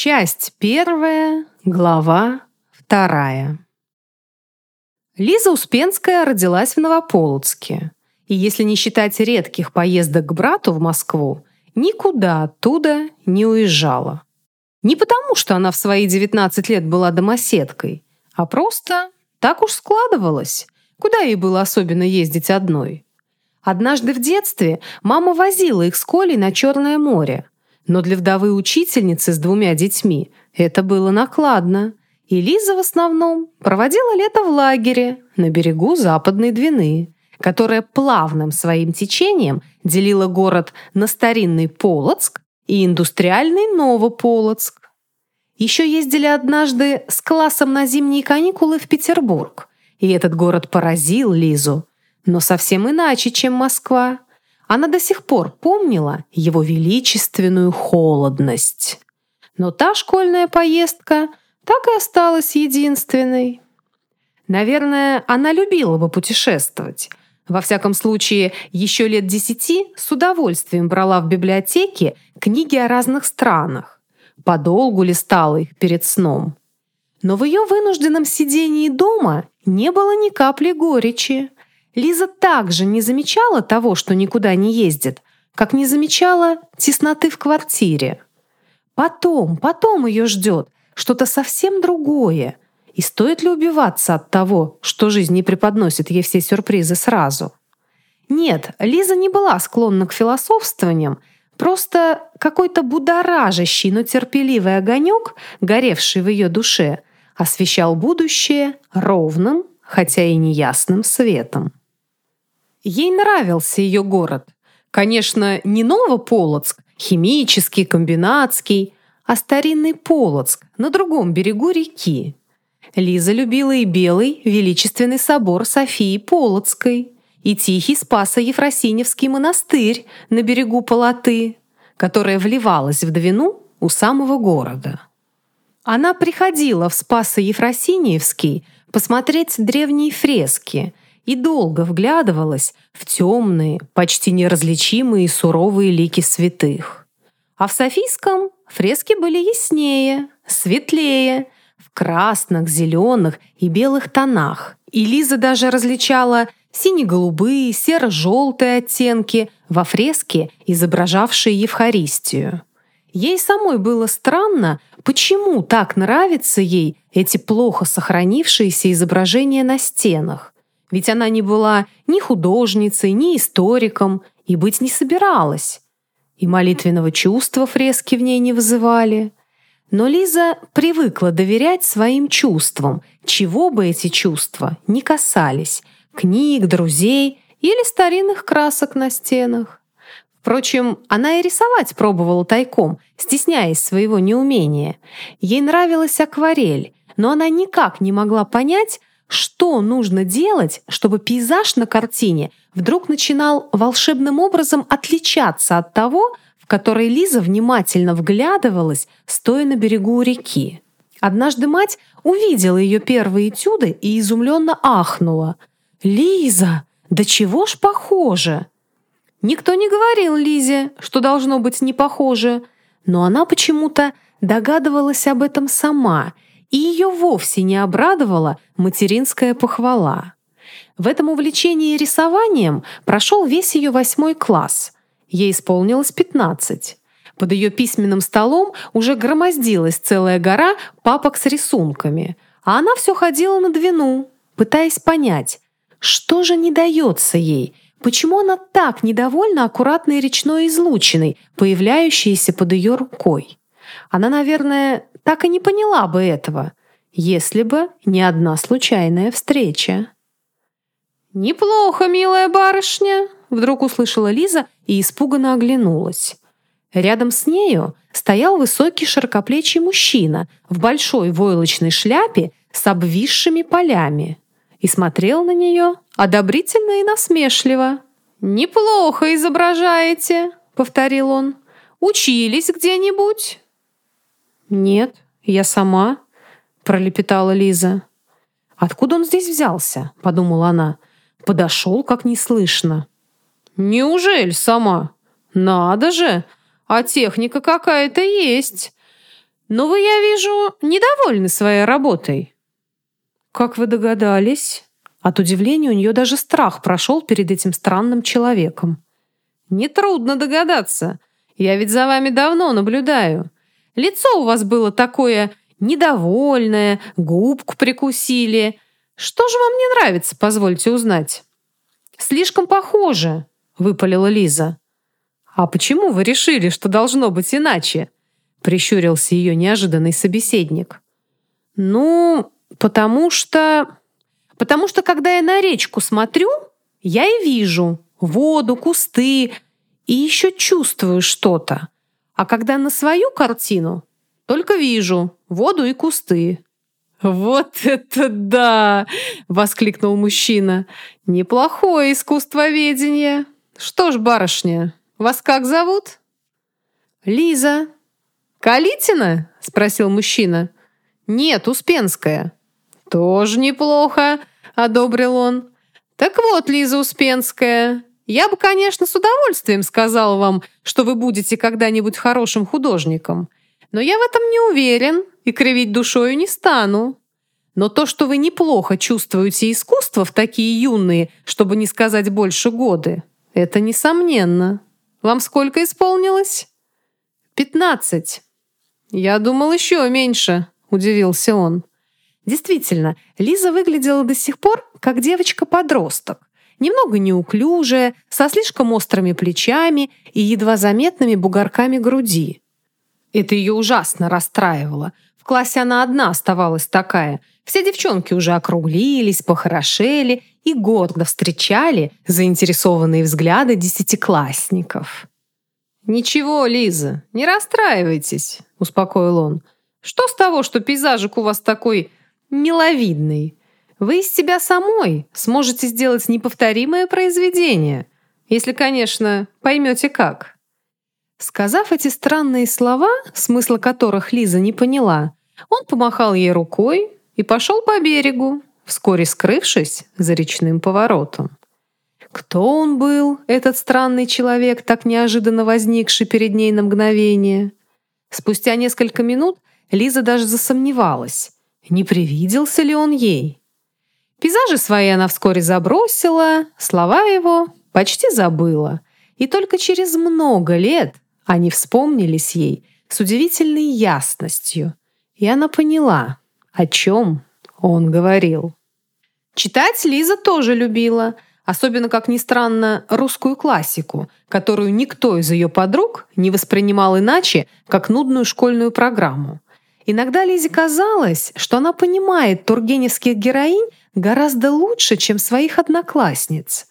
Часть первая, глава вторая. Лиза Успенская родилась в Новополоцке. И если не считать редких поездок к брату в Москву, никуда оттуда не уезжала. Не потому, что она в свои 19 лет была домоседкой, а просто так уж складывалось. Куда ей было особенно ездить одной? Однажды в детстве мама возила их с Колей на Черное море – но для вдовы-учительницы с двумя детьми это было накладно. И Лиза в основном проводила лето в лагере на берегу Западной Двины, которая плавным своим течением делила город на старинный Полоцк и индустриальный Новополоцк. Еще ездили однажды с классом на зимние каникулы в Петербург, и этот город поразил Лизу, но совсем иначе, чем Москва. Она до сих пор помнила его величественную холодность. Но та школьная поездка так и осталась единственной. Наверное, она любила бы путешествовать. Во всяком случае, еще лет десяти с удовольствием брала в библиотеке книги о разных странах. Подолгу листала их перед сном. Но в ее вынужденном сидении дома не было ни капли горечи. Лиза также не замечала того, что никуда не ездит, как не замечала тесноты в квартире. Потом, потом ее ждет что-то совсем другое. И стоит ли убиваться от того, что жизнь не преподносит ей все сюрпризы сразу? Нет, Лиза не была склонна к философствованиям, просто какой-то будоражащий, но терпеливый огонек, горевший в ее душе, освещал будущее ровным, хотя и неясным светом. Ей нравился ее город. Конечно, не Новополоцк, химический, комбинатский, а старинный Полоцк на другом берегу реки. Лиза любила и белый величественный собор Софии Полоцкой, и тихий Спасо-Ефросиневский монастырь на берегу Полоты, которая вливалась в Двину у самого города. Она приходила в Спасо-Ефросиньевский посмотреть древние фрески – и долго вглядывалась в темные, почти неразличимые суровые лики святых. А в Софийском фрески были яснее, светлее, в красных, зеленых и белых тонах. И Лиза даже различала сине-голубые, серо-желтые оттенки во фреске, изображавшей Евхаристию. Ей самой было странно, почему так нравятся ей эти плохо сохранившиеся изображения на стенах. Ведь она не была ни художницей, ни историком и быть не собиралась. И молитвенного чувства фрески в ней не вызывали. Но Лиза привыкла доверять своим чувствам, чего бы эти чувства ни касались – книг, друзей или старинных красок на стенах. Впрочем, она и рисовать пробовала тайком, стесняясь своего неумения. Ей нравилась акварель, но она никак не могла понять, что нужно делать, чтобы пейзаж на картине вдруг начинал волшебным образом отличаться от того, в который Лиза внимательно вглядывалась, стоя на берегу реки? Однажды мать увидела ее первые этюды и изумленно ахнула. «Лиза, да чего ж похоже!» Никто не говорил Лизе, что должно быть не похоже, но она почему-то догадывалась об этом сама — и ее вовсе не обрадовала материнская похвала. В этом увлечении рисованием прошел весь ее восьмой класс. Ей исполнилось 15. Под ее письменным столом уже громоздилась целая гора папок с рисунками, а она все ходила на двину, пытаясь понять, что же не дается ей, почему она так недовольна аккуратной речной излучиной, появляющейся под ее рукой. Она, наверное, так и не поняла бы этого, если бы не одна случайная встреча. «Неплохо, милая барышня!» — вдруг услышала Лиза и испуганно оглянулась. Рядом с нею стоял высокий широкоплечий мужчина в большой войлочной шляпе с обвисшими полями и смотрел на нее одобрительно и насмешливо. «Неплохо изображаете», — повторил он. «Учились где-нибудь?» «Нет, я сама», — пролепетала Лиза. «Откуда он здесь взялся?» — подумала она. Подошел, как неслышно. «Неужели сама? Надо же! А техника какая-то есть!» Но вы, я вижу, недовольны своей работой. Как вы догадались? От удивления у нее даже страх прошел перед этим странным человеком. Нетрудно догадаться. Я ведь за вами давно наблюдаю. Лицо у вас было такое недовольное, губку прикусили. Что же вам не нравится, позвольте узнать? Слишком похоже, выпалила Лиза. А почему вы решили, что должно быть иначе? Прищурился ее неожиданный собеседник. Ну, потому что... Потому что, когда я на речку смотрю, я и вижу воду, кусты и еще чувствую что-то. А когда на свою картину, только вижу воду и кусты. «Вот это да!» — воскликнул мужчина. «Неплохое искусствоведение. Что ж, барышня, вас как зовут?» «Лиза». «Калитина?» — спросил мужчина. «Нет, Успенская». «Тоже неплохо», — одобрил он. «Так вот, Лиза Успенская, я бы, конечно, с удовольствием сказал вам, что вы будете когда-нибудь хорошим художником. Но я в этом не уверен и кривить душою не стану. Но то, что вы неплохо чувствуете искусство в такие юные, чтобы не сказать больше годы, это несомненно. Вам сколько исполнилось? Пятнадцать. Я думал, еще меньше, удивился он. Действительно, Лиза выглядела до сих пор как девочка-подросток. Немного неуклюжая, со слишком острыми плечами и едва заметными бугорками груди. Это ее ужасно расстраивало. В классе она одна оставалась такая. Все девчонки уже округлились, похорошели и гордо встречали заинтересованные взгляды десятиклассников. «Ничего, Лиза, не расстраивайтесь», — успокоил он. «Что с того, что пейзажик у вас такой миловидный? Вы из себя самой сможете сделать неповторимое произведение, если, конечно, поймете как». Сказав эти странные слова, смысла которых Лиза не поняла, он помахал ей рукой и пошел по берегу, вскоре скрывшись за речным поворотом. Кто он был, этот странный человек, так неожиданно возникший перед ней на мгновение? Спустя несколько минут Лиза даже засомневалась, не привиделся ли он ей. Пейзажи свои она вскоре забросила, слова его почти забыла. И только через много лет они вспомнились ей с удивительной ясностью, и она поняла, о чем он говорил. Читать Лиза тоже любила, особенно, как ни странно, русскую классику, которую никто из ее подруг не воспринимал иначе, как нудную школьную программу. Иногда Лизе казалось, что она понимает тургеневских героинь гораздо лучше, чем своих одноклассниц.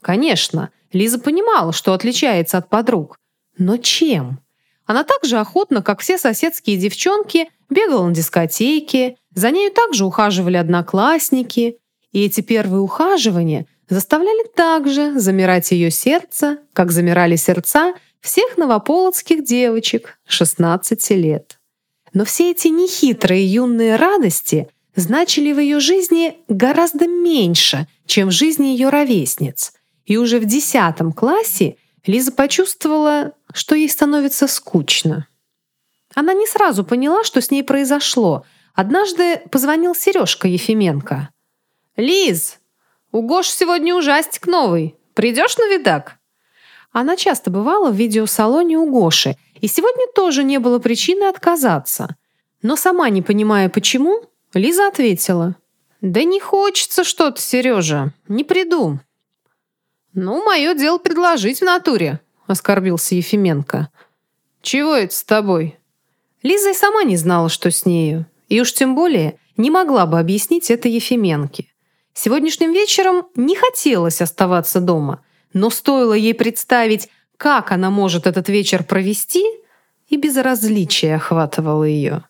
Конечно, Лиза понимала, что отличается от подруг, но чем? Она так же охотно, как все соседские девчонки, бегала на дискотеки, за нею также ухаживали одноклассники, и эти первые ухаживания заставляли также замирать ее сердце, как замирали сердца всех новополоцких девочек 16 лет. Но все эти нехитрые юные радости значили в ее жизни гораздо меньше, чем в жизни ее ровесниц. И уже в 10 классе Лиза почувствовала, что ей становится скучно. Она не сразу поняла, что с ней произошло. Однажды позвонил Сережка Ефименко. «Лиз, у Гош сегодня ужастик новый. Придешь на видак?» Она часто бывала в видеосалоне у Гоши, и сегодня тоже не было причины отказаться. Но сама не понимая почему, Лиза ответила. «Да не хочется что-то, Сережа. Не приду. «Ну, мое дело предложить в натуре», — оскорбился Ефименко. «Чего это с тобой?» Лиза и сама не знала, что с нею, и уж тем более не могла бы объяснить это Ефименке. Сегодняшним вечером не хотелось оставаться дома, но стоило ей представить, как она может этот вечер провести, и безразличие охватывало ее.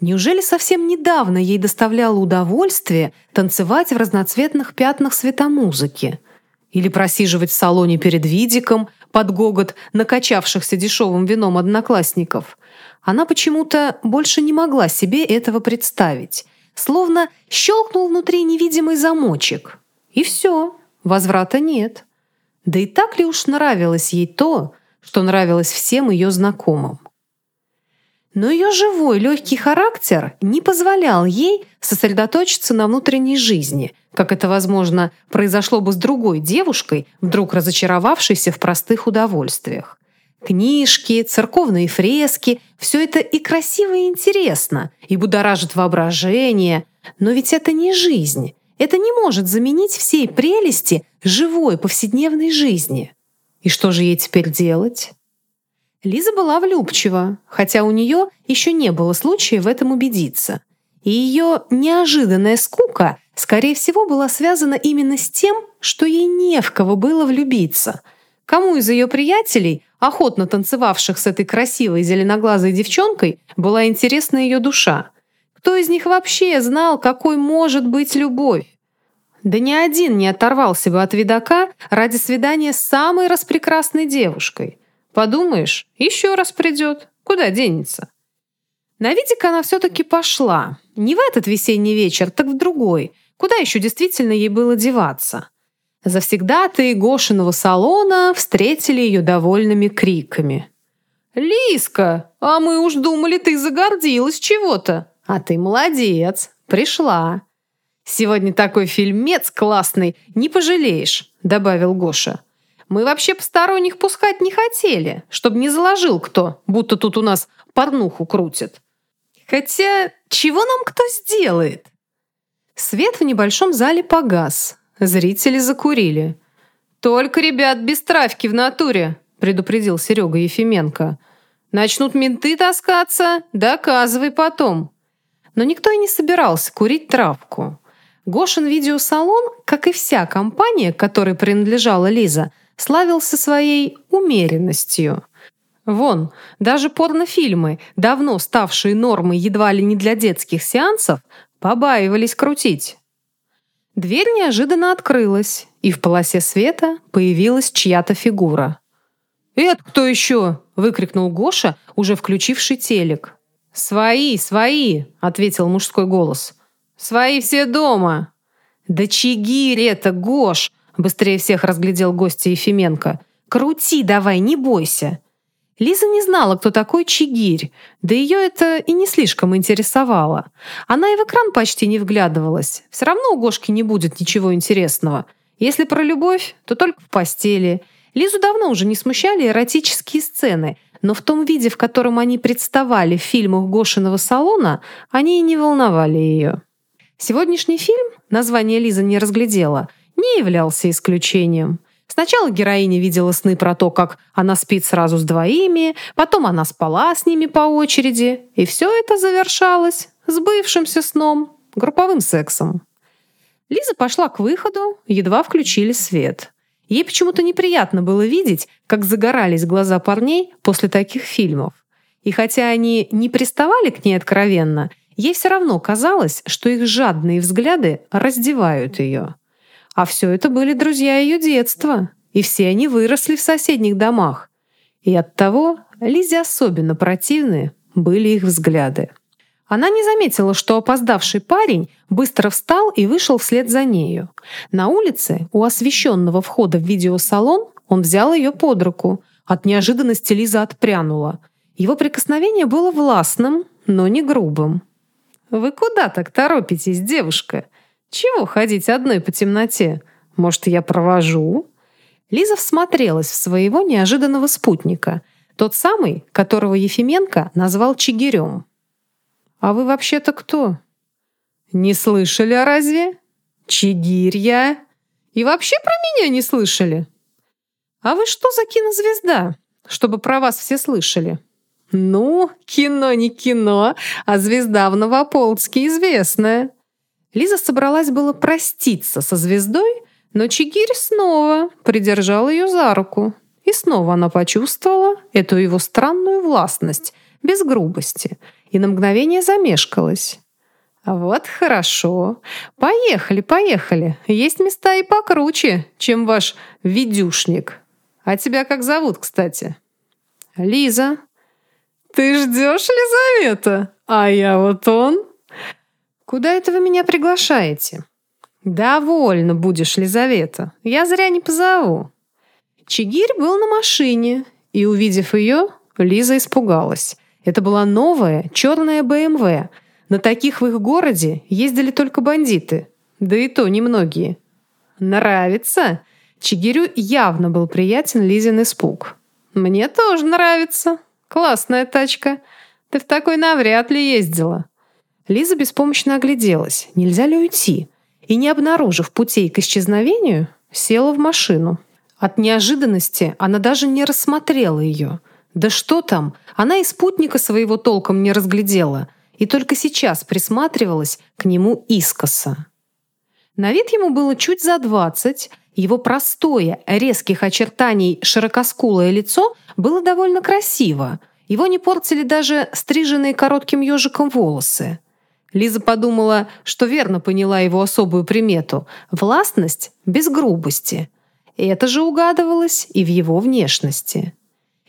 Неужели совсем недавно ей доставляло удовольствие танцевать в разноцветных пятнах светомузыки — или просиживать в салоне перед видиком под гогот накачавшихся дешевым вином одноклассников. Она почему-то больше не могла себе этого представить. Словно щелкнул внутри невидимый замочек. И все, возврата нет. Да и так ли уж нравилось ей то, что нравилось всем ее знакомым? Но ее живой, легкий характер не позволял ей сосредоточиться на внутренней жизни, как это, возможно, произошло бы с другой девушкой, вдруг разочаровавшейся в простых удовольствиях. Книжки, церковные фрески – все это и красиво, и интересно, и будоражит воображение. Но ведь это не жизнь. Это не может заменить всей прелести живой повседневной жизни. И что же ей теперь делать? Лиза была влюбчива, хотя у нее еще не было случая в этом убедиться. И ее неожиданная скука, скорее всего, была связана именно с тем, что ей не в кого было влюбиться. Кому из ее приятелей, охотно танцевавших с этой красивой зеленоглазой девчонкой, была интересна ее душа? Кто из них вообще знал, какой может быть любовь? Да ни один не оторвался бы от видака ради свидания с самой распрекрасной девушкой – Подумаешь, еще раз придет. Куда денется? На видик она все-таки пошла. Не в этот весенний вечер, так в другой. Куда еще действительно ей было деваться? Завсегда-то и Гошиного салона встретили ее довольными криками. «Лиска, а мы уж думали, ты загордилась чего-то. А ты молодец, пришла. Сегодня такой фильмец классный, не пожалеешь», — добавил Гоша. Мы вообще посторонних пускать не хотели, чтобы не заложил кто, будто тут у нас порнуху крутит. Хотя, чего нам кто сделает? Свет в небольшом зале погас. Зрители закурили. «Только, ребят, без травки в натуре», — предупредил Серега Ефименко. «Начнут менты таскаться, доказывай потом». Но никто и не собирался курить травку. Гошин видеосалон, как и вся компания, которой принадлежала Лиза, — славился своей умеренностью. Вон, даже порнофильмы, давно ставшие нормой едва ли не для детских сеансов, побаивались крутить. Дверь неожиданно открылась, и в полосе света появилась чья-то фигура. «Это кто еще?» — выкрикнул Гоша, уже включивший телек. «Свои, свои!» — ответил мужской голос. «Свои все дома!» «Да чигирь это, Гош!» Быстрее всех разглядел гостя Ефименко. «Крути давай, не бойся!» Лиза не знала, кто такой Чигирь, да ее это и не слишком интересовало. Она и в экран почти не вглядывалась. Все равно у Гошки не будет ничего интересного. Если про любовь, то только в постели. Лизу давно уже не смущали эротические сцены, но в том виде, в котором они представали в фильмах Гошиного салона, они и не волновали ее. Сегодняшний фильм, название Лиза не разглядела — не являлся исключением. Сначала героиня видела сны про то, как она спит сразу с двоими, потом она спала с ними по очереди, и все это завершалось сбывшимся сном, групповым сексом. Лиза пошла к выходу, едва включили свет. Ей почему-то неприятно было видеть, как загорались глаза парней после таких фильмов. И хотя они не приставали к ней откровенно, ей все равно казалось, что их жадные взгляды раздевают ее. А все это были друзья ее детства, и все они выросли в соседних домах. И оттого Лизе особенно противны были их взгляды. Она не заметила, что опоздавший парень быстро встал и вышел вслед за нею. На улице, у освещенного входа в видеосалон, он взял ее под руку. От неожиданности Лиза отпрянула. Его прикосновение было властным, но не грубым. «Вы куда так торопитесь, девушка?» Чего ходить одной по темноте? Может, я провожу?» Лиза всмотрелась в своего неожиданного спутника, тот самый, которого Ефименко назвал Чигирем. «А вы вообще-то кто?» «Не слышали, а разве? Чигирь я. И вообще про меня не слышали?» «А вы что за кинозвезда, чтобы про вас все слышали?» «Ну, кино не кино, а звезда в Новополцке известная. Лиза собралась было проститься со звездой, но Чигирь снова придержал ее за руку. И снова она почувствовала эту его странную властность, без грубости, и на мгновение замешкалась. «Вот хорошо. Поехали, поехали. Есть места и покруче, чем ваш видюшник. А тебя как зовут, кстати?» «Лиза». «Ты ждешь, Лизавета? А я вот он». «Куда это вы меня приглашаете?» «Довольно будешь, Лизавета. Я зря не позову». Чигирь был на машине, и, увидев ее, Лиза испугалась. Это была новая черная БМВ. На таких в их городе ездили только бандиты. Да и то немногие. «Нравится?» Чигирю явно был приятен Лизин испуг. «Мне тоже нравится. Классная тачка. Ты в такой навряд ли ездила». Лиза беспомощно огляделась, нельзя ли уйти, и, не обнаружив путей к исчезновению, села в машину. От неожиданности она даже не рассмотрела ее. Да что там, она и спутника своего толком не разглядела, и только сейчас присматривалась к нему искоса. На вид ему было чуть за двадцать, его простое, резких очертаний широкоскулое лицо было довольно красиво. Его не портили даже стриженные коротким ежиком волосы. Лиза подумала, что верно поняла его особую примету – властность без грубости. Это же угадывалось и в его внешности.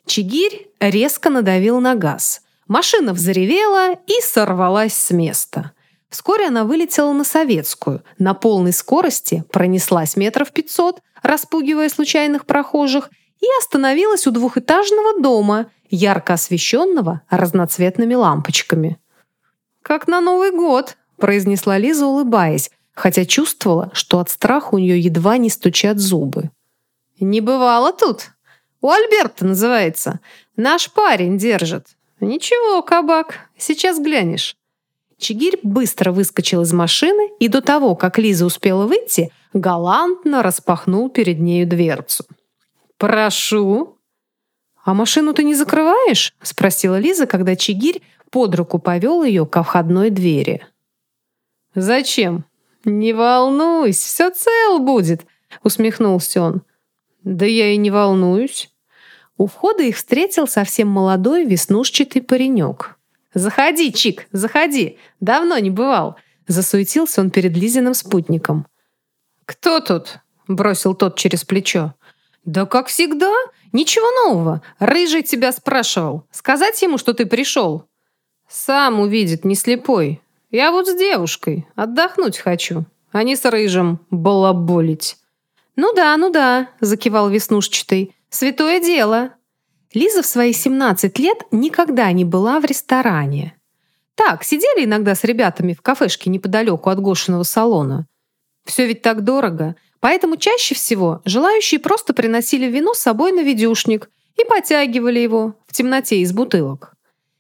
Чигирь резко надавил на газ. Машина взревела и сорвалась с места. Вскоре она вылетела на Советскую, на полной скорости пронеслась метров пятьсот, распугивая случайных прохожих, и остановилась у двухэтажного дома, ярко освещенного разноцветными лампочками. «Как на Новый год», — произнесла Лиза, улыбаясь, хотя чувствовала, что от страха у нее едва не стучат зубы. «Не бывало тут. У Альберта называется. Наш парень держит. Ничего, кабак, сейчас глянешь». Чигирь быстро выскочил из машины и до того, как Лиза успела выйти, галантно распахнул перед нею дверцу. «Прошу». «А машину ты не закрываешь?» — спросила Лиза, когда Чигирь под руку повел ее ко входной двери. «Зачем? Не волнуйся, все цел будет», — усмехнулся он. «Да я и не волнуюсь». У входа их встретил совсем молодой веснушчатый паренек. «Заходи, Чик, заходи! Давно не бывал!» Засуетился он перед Лизиным спутником. «Кто тут?» — бросил тот через плечо. «Да как всегда. Ничего нового. Рыжий тебя спрашивал. Сказать ему, что ты пришел?» Сам увидит, не слепой. Я вот с девушкой. Отдохнуть хочу, а не с рыжим балаболить. «Ну да, ну да», — закивал веснушчатый. «Святое дело». Лиза в свои 17 лет никогда не была в ресторане. Так, сидели иногда с ребятами в кафешке неподалеку от Гошиного салона. Все ведь так дорого, поэтому чаще всего желающие просто приносили вино с собой на видюшник и потягивали его в темноте из бутылок.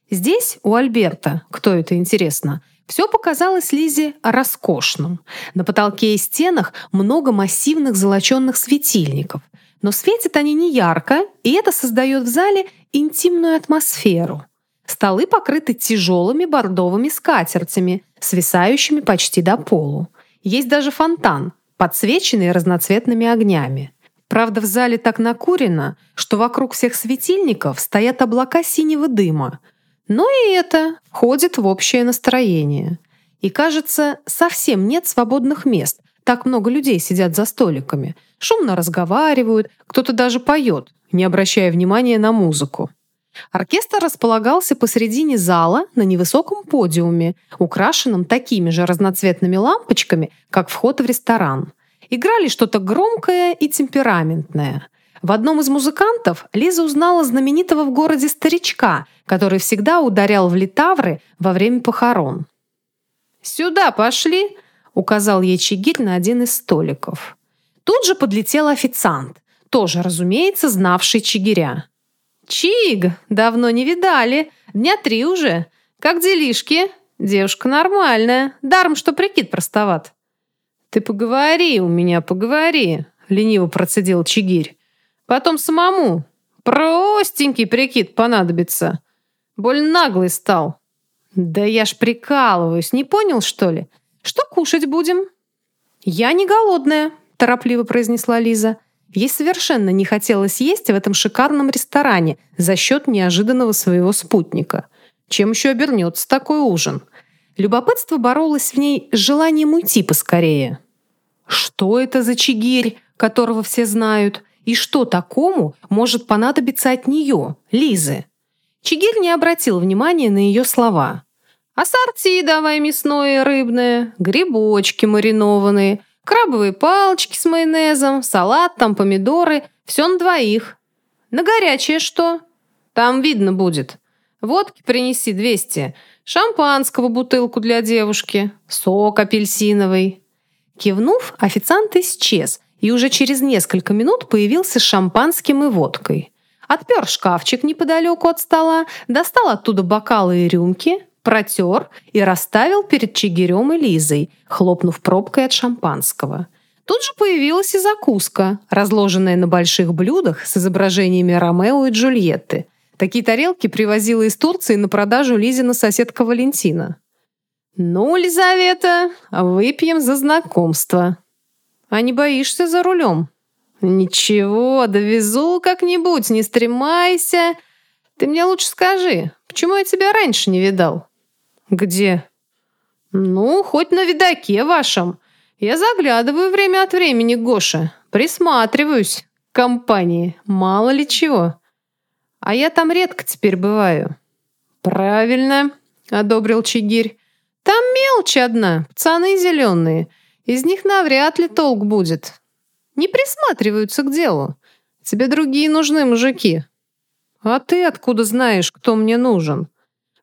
Здесь, у Альберта, кто это интересно, все показалось Лизе роскошным. На потолке и стенах много массивных золоченных светильников. Но светят они не ярко, и это создает в зале интимную атмосферу. Столы покрыты тяжелыми бордовыми скатертями, свисающими почти до полу. Есть даже фонтан, подсвеченный разноцветными огнями. Правда, в зале так накурено, что вокруг всех светильников стоят облака синего дыма – но и это входит в общее настроение. И, кажется, совсем нет свободных мест. Так много людей сидят за столиками. Шумно разговаривают, кто-то даже поет, не обращая внимания на музыку. Оркестр располагался посредине зала на невысоком подиуме, украшенном такими же разноцветными лампочками, как вход в ресторан. Играли что-то громкое и темпераментное. В одном из музыкантов Лиза узнала знаменитого в городе старичка, который всегда ударял в литавры во время похорон. «Сюда пошли!» — указал ей Чигирь на один из столиков. Тут же подлетел официант, тоже, разумеется, знавший Чигиря. «Чиг, давно не видали. Дня три уже. Как делишки? Девушка нормальная. Даром, что прикид простоват». «Ты поговори у меня, поговори», — лениво процедил Чигирь. Потом самому. Простенький прикид понадобится. Боль наглый стал. Да я ж прикалываюсь, не понял, что ли? Что кушать будем? Я не голодная, торопливо произнесла Лиза. Ей совершенно не хотелось есть в этом шикарном ресторане за счет неожиданного своего спутника. Чем еще обернется такой ужин? Любопытство боролось в ней с желанием уйти поскорее. Что это за чигирь, которого все знают? И что такому может понадобиться от нее, Лизы? Чигирь не обратил внимания на ее слова. «Ассорти давай мясное и рыбное, грибочки маринованные, крабовые палочки с майонезом, салат, там помидоры, все на двоих. На горячее что? Там видно будет. Водки принеси 200, шампанского бутылку для девушки, сок апельсиновый». Кивнув, официант исчез, и уже через несколько минут появился с шампанским и водкой. Отпер шкафчик неподалеку от стола, достал оттуда бокалы и рюмки, протер и расставил перед Чигирем и Лизой, хлопнув пробкой от шампанского. Тут же появилась и закуска, разложенная на больших блюдах с изображениями Ромео и Джульетты. Такие тарелки привозила из Турции на продажу Лизина соседка Валентина. «Ну, Лизавета, выпьем за знакомство. А не боишься за рулем?» «Ничего, довезу как-нибудь, не стремайся. Ты мне лучше скажи, почему я тебя раньше не видал?» «Где?» «Ну, хоть на видаке вашем. Я заглядываю время от времени, Гоша. Присматриваюсь к компании. Мало ли чего. А я там редко теперь бываю». «Правильно», — одобрил Чигирь. «Там мелочь одна, пацаны зеленые. Из них навряд ли толк будет. Не присматриваются к делу. Тебе другие нужны мужики». «А ты откуда знаешь, кто мне нужен?»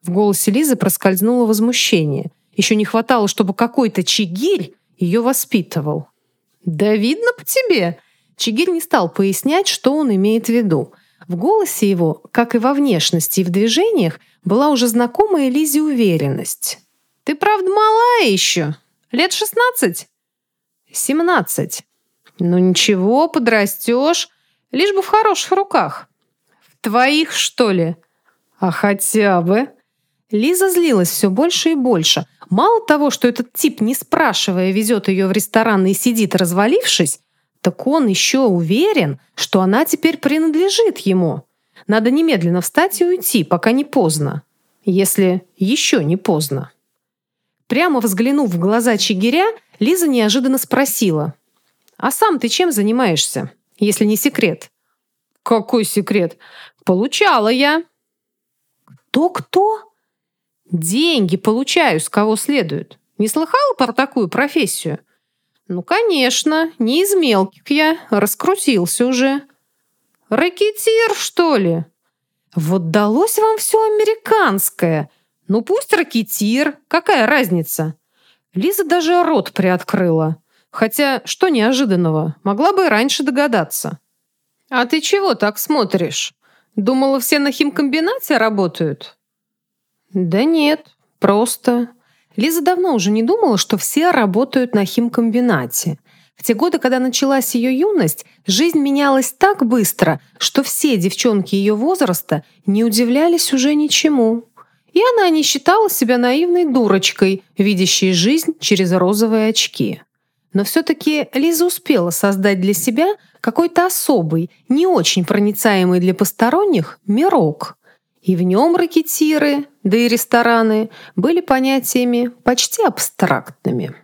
В голосе Лизы проскользнуло возмущение. Еще не хватало, чтобы какой-то чигирь ее воспитывал. «Да видно по тебе!» Чигирь не стал пояснять, что он имеет в виду. В голосе его, как и во внешности и в движениях, была уже знакомая Лизе уверенность. «Ты правда малая еще? Лет шестнадцать?» «Семнадцать. Ну ничего, подрастешь, лишь бы в хороших руках». «В твоих, что ли?» «А хотя бы...» Лиза злилась все больше и больше. Мало того, что этот тип, не спрашивая, везет ее в ресторан и сидит развалившись, так он еще уверен, что она теперь принадлежит ему. Надо немедленно встать и уйти, пока не поздно. Если еще не поздно. Прямо взглянув в глаза Чигиря, Лиза неожиданно спросила. «А сам ты чем занимаешься, если не секрет?» «Какой секрет? Получала я». «Кто-кто?» Деньги получаю, с кого следует. Не слыхала про такую профессию? Ну, конечно, не из мелких я, раскрутился уже. Ракетир, что ли? Вот далось вам все американское. Ну, пусть ракетир, какая разница? Лиза даже рот приоткрыла. Хотя, что неожиданного, могла бы и раньше догадаться. А ты чего так смотришь? Думала, все на химкомбинате работают? Да нет, просто. Лиза давно уже не думала, что все работают на химкомбинате. В те годы, когда началась ее юность, жизнь менялась так быстро, что все девчонки ее возраста не удивлялись уже ничему. И она не считала себя наивной дурочкой, видящей жизнь через розовые очки. Но все-таки Лиза успела создать для себя какой-то особый, не очень проницаемый для посторонних мирок. И в нем ракетиры, да и рестораны были понятиями почти абстрактными.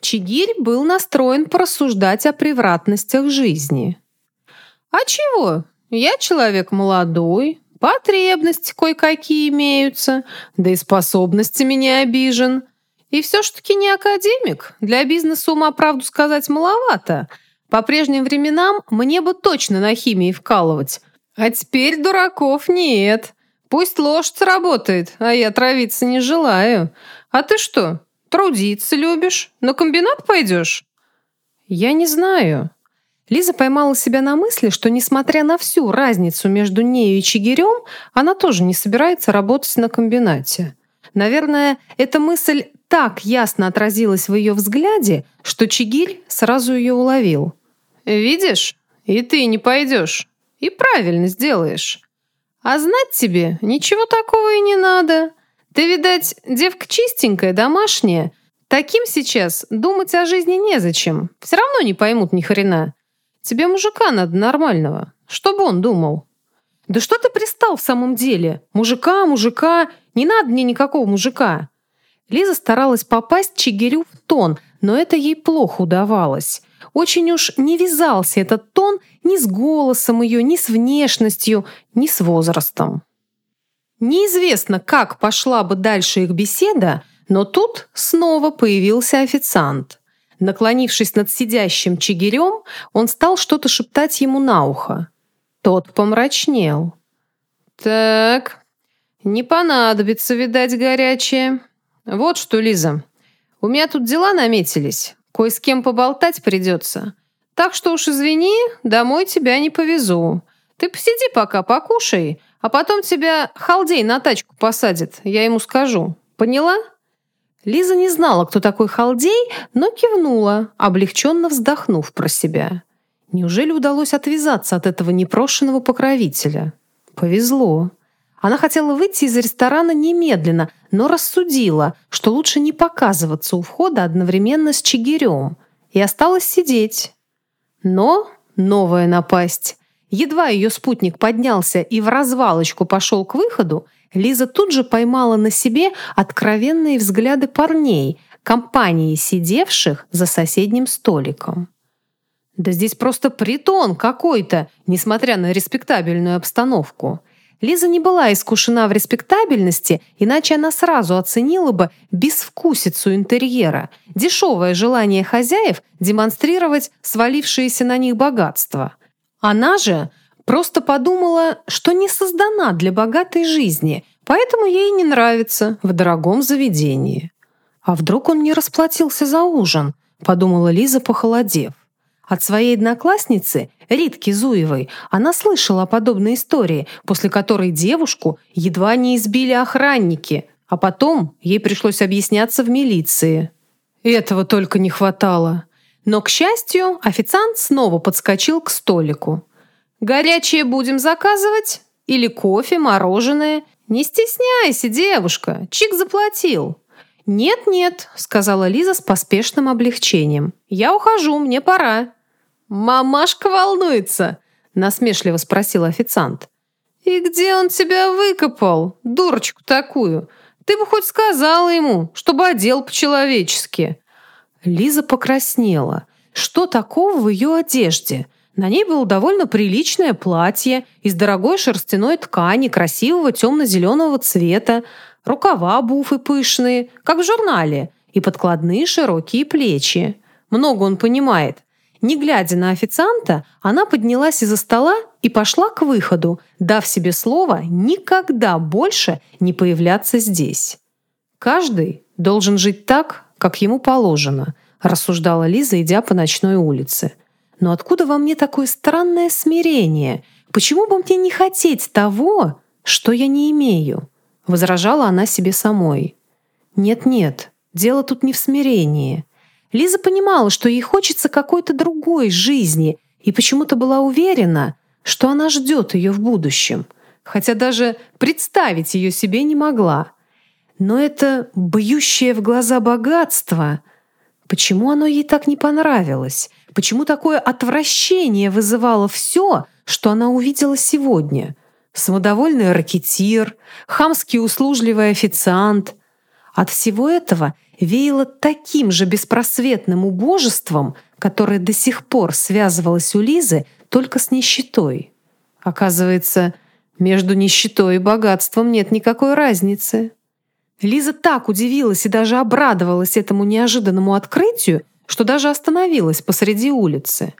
Чигирь был настроен порассуждать о превратностях жизни. «А чего? Я человек молодой, потребности кое-какие имеются, да и способностями не обижен. И все ж таки не академик. Для бизнеса ума, правду сказать, маловато. По прежним временам мне бы точно на химии вкалывать, а теперь дураков нет. Пусть лошадь работает, а я травиться не желаю. А ты что, трудиться любишь? На комбинат пойдешь? Я не знаю. Лиза поймала себя на мысли, что, несмотря на всю разницу между нею и Чигирем, она тоже не собирается работать на комбинате. Наверное, эта мысль так ясно отразилась в ее взгляде, что Чигирь сразу ее уловил. «Видишь? И ты не пойдешь. И правильно сделаешь. А знать тебе ничего такого и не надо. Ты, видать, девка чистенькая, домашняя. Таким сейчас думать о жизни незачем. Все равно не поймут ни хрена. Тебе мужика надо нормального. Чтобы он думал. Да что ты пристал в самом деле? Мужика, мужика. Не надо мне никакого мужика. Лиза старалась попасть Чигирю в тон, но это ей плохо удавалось. Очень уж не вязался этот тон ни с голосом ее, ни с внешностью, ни с возрастом. Неизвестно, как пошла бы дальше их беседа, но тут снова появился официант. Наклонившись над сидящим чигирем, он стал что-то шептать ему на ухо. Тот помрачнел. «Так, Не понадобится, видать, горячее. Вот что, Лиза, у меня тут дела наметились. Кое с кем поболтать придется. Так что уж извини, домой тебя не повезу. Ты посиди пока, покушай, а потом тебя халдей на тачку посадит, я ему скажу. Поняла?» Лиза не знала, кто такой халдей, но кивнула, облегченно вздохнув про себя. Неужели удалось отвязаться от этого непрошенного покровителя? Повезло. Она хотела выйти из ресторана немедленно, но рассудила, что лучше не показываться у входа одновременно с Чигирем, и осталась сидеть. Но новая напасть. Едва ее спутник поднялся и в развалочку пошел к выходу, Лиза тут же поймала на себе откровенные взгляды парней, компании сидевших за соседним столиком. Да здесь просто притон какой-то, несмотря на респектабельную обстановку. Лиза не была искушена в респектабельности, иначе она сразу оценила бы безвкусицу интерьера, дешевое желание хозяев демонстрировать свалившееся на них богатство. Она же просто подумала, что не создана для богатой жизни, поэтому ей не нравится в дорогом заведении. А вдруг он не расплатился за ужин, подумала Лиза, похолодев. От своей одноклассницы, Ритки Зуевой, она слышала о подобной истории, после которой девушку едва не избили охранники, а потом ей пришлось объясняться в милиции. Этого только не хватало. Но, к счастью, официант снова подскочил к столику. «Горячее будем заказывать? Или кофе, мороженое? Не стесняйся, девушка, Чик заплатил». «Нет-нет», — сказала Лиза с поспешным облегчением. «Я ухожу, мне пора». «Мамашка волнуется?» – насмешливо спросил официант. «И где он тебя выкопал, дурочку такую? Ты бы хоть сказала ему, чтобы одел по-человечески». Лиза покраснела. Что такого в ее одежде? На ней было довольно приличное платье из дорогой шерстяной ткани красивого темно-зеленого цвета, рукава буфы пышные, как в журнале, и подкладные широкие плечи. Много он понимает. Не глядя на официанта, она поднялась из-за стола и пошла к выходу, дав себе слово никогда больше не появляться здесь. «Каждый должен жить так, как ему положено», рассуждала Лиза, идя по ночной улице. «Но откуда во мне такое странное смирение? Почему бы мне не хотеть того, что я не имею?» возражала она себе самой. «Нет-нет, дело тут не в смирении. Лиза понимала, что ей хочется какой-то другой жизни, и почему-то была уверена, что она ждет ее в будущем, хотя даже представить ее себе не могла. Но это бьющее в глаза богатство, почему оно ей так не понравилось? Почему такое отвращение вызывало все, что она увидела сегодня? Самодовольный ракетир, хамский услужливый официант. От всего этого – веяло таким же беспросветным убожеством, которое до сих пор связывалось у Лизы только с нищетой. Оказывается, между нищетой и богатством нет никакой разницы. Лиза так удивилась и даже обрадовалась этому неожиданному открытию, что даже остановилась посреди улицы.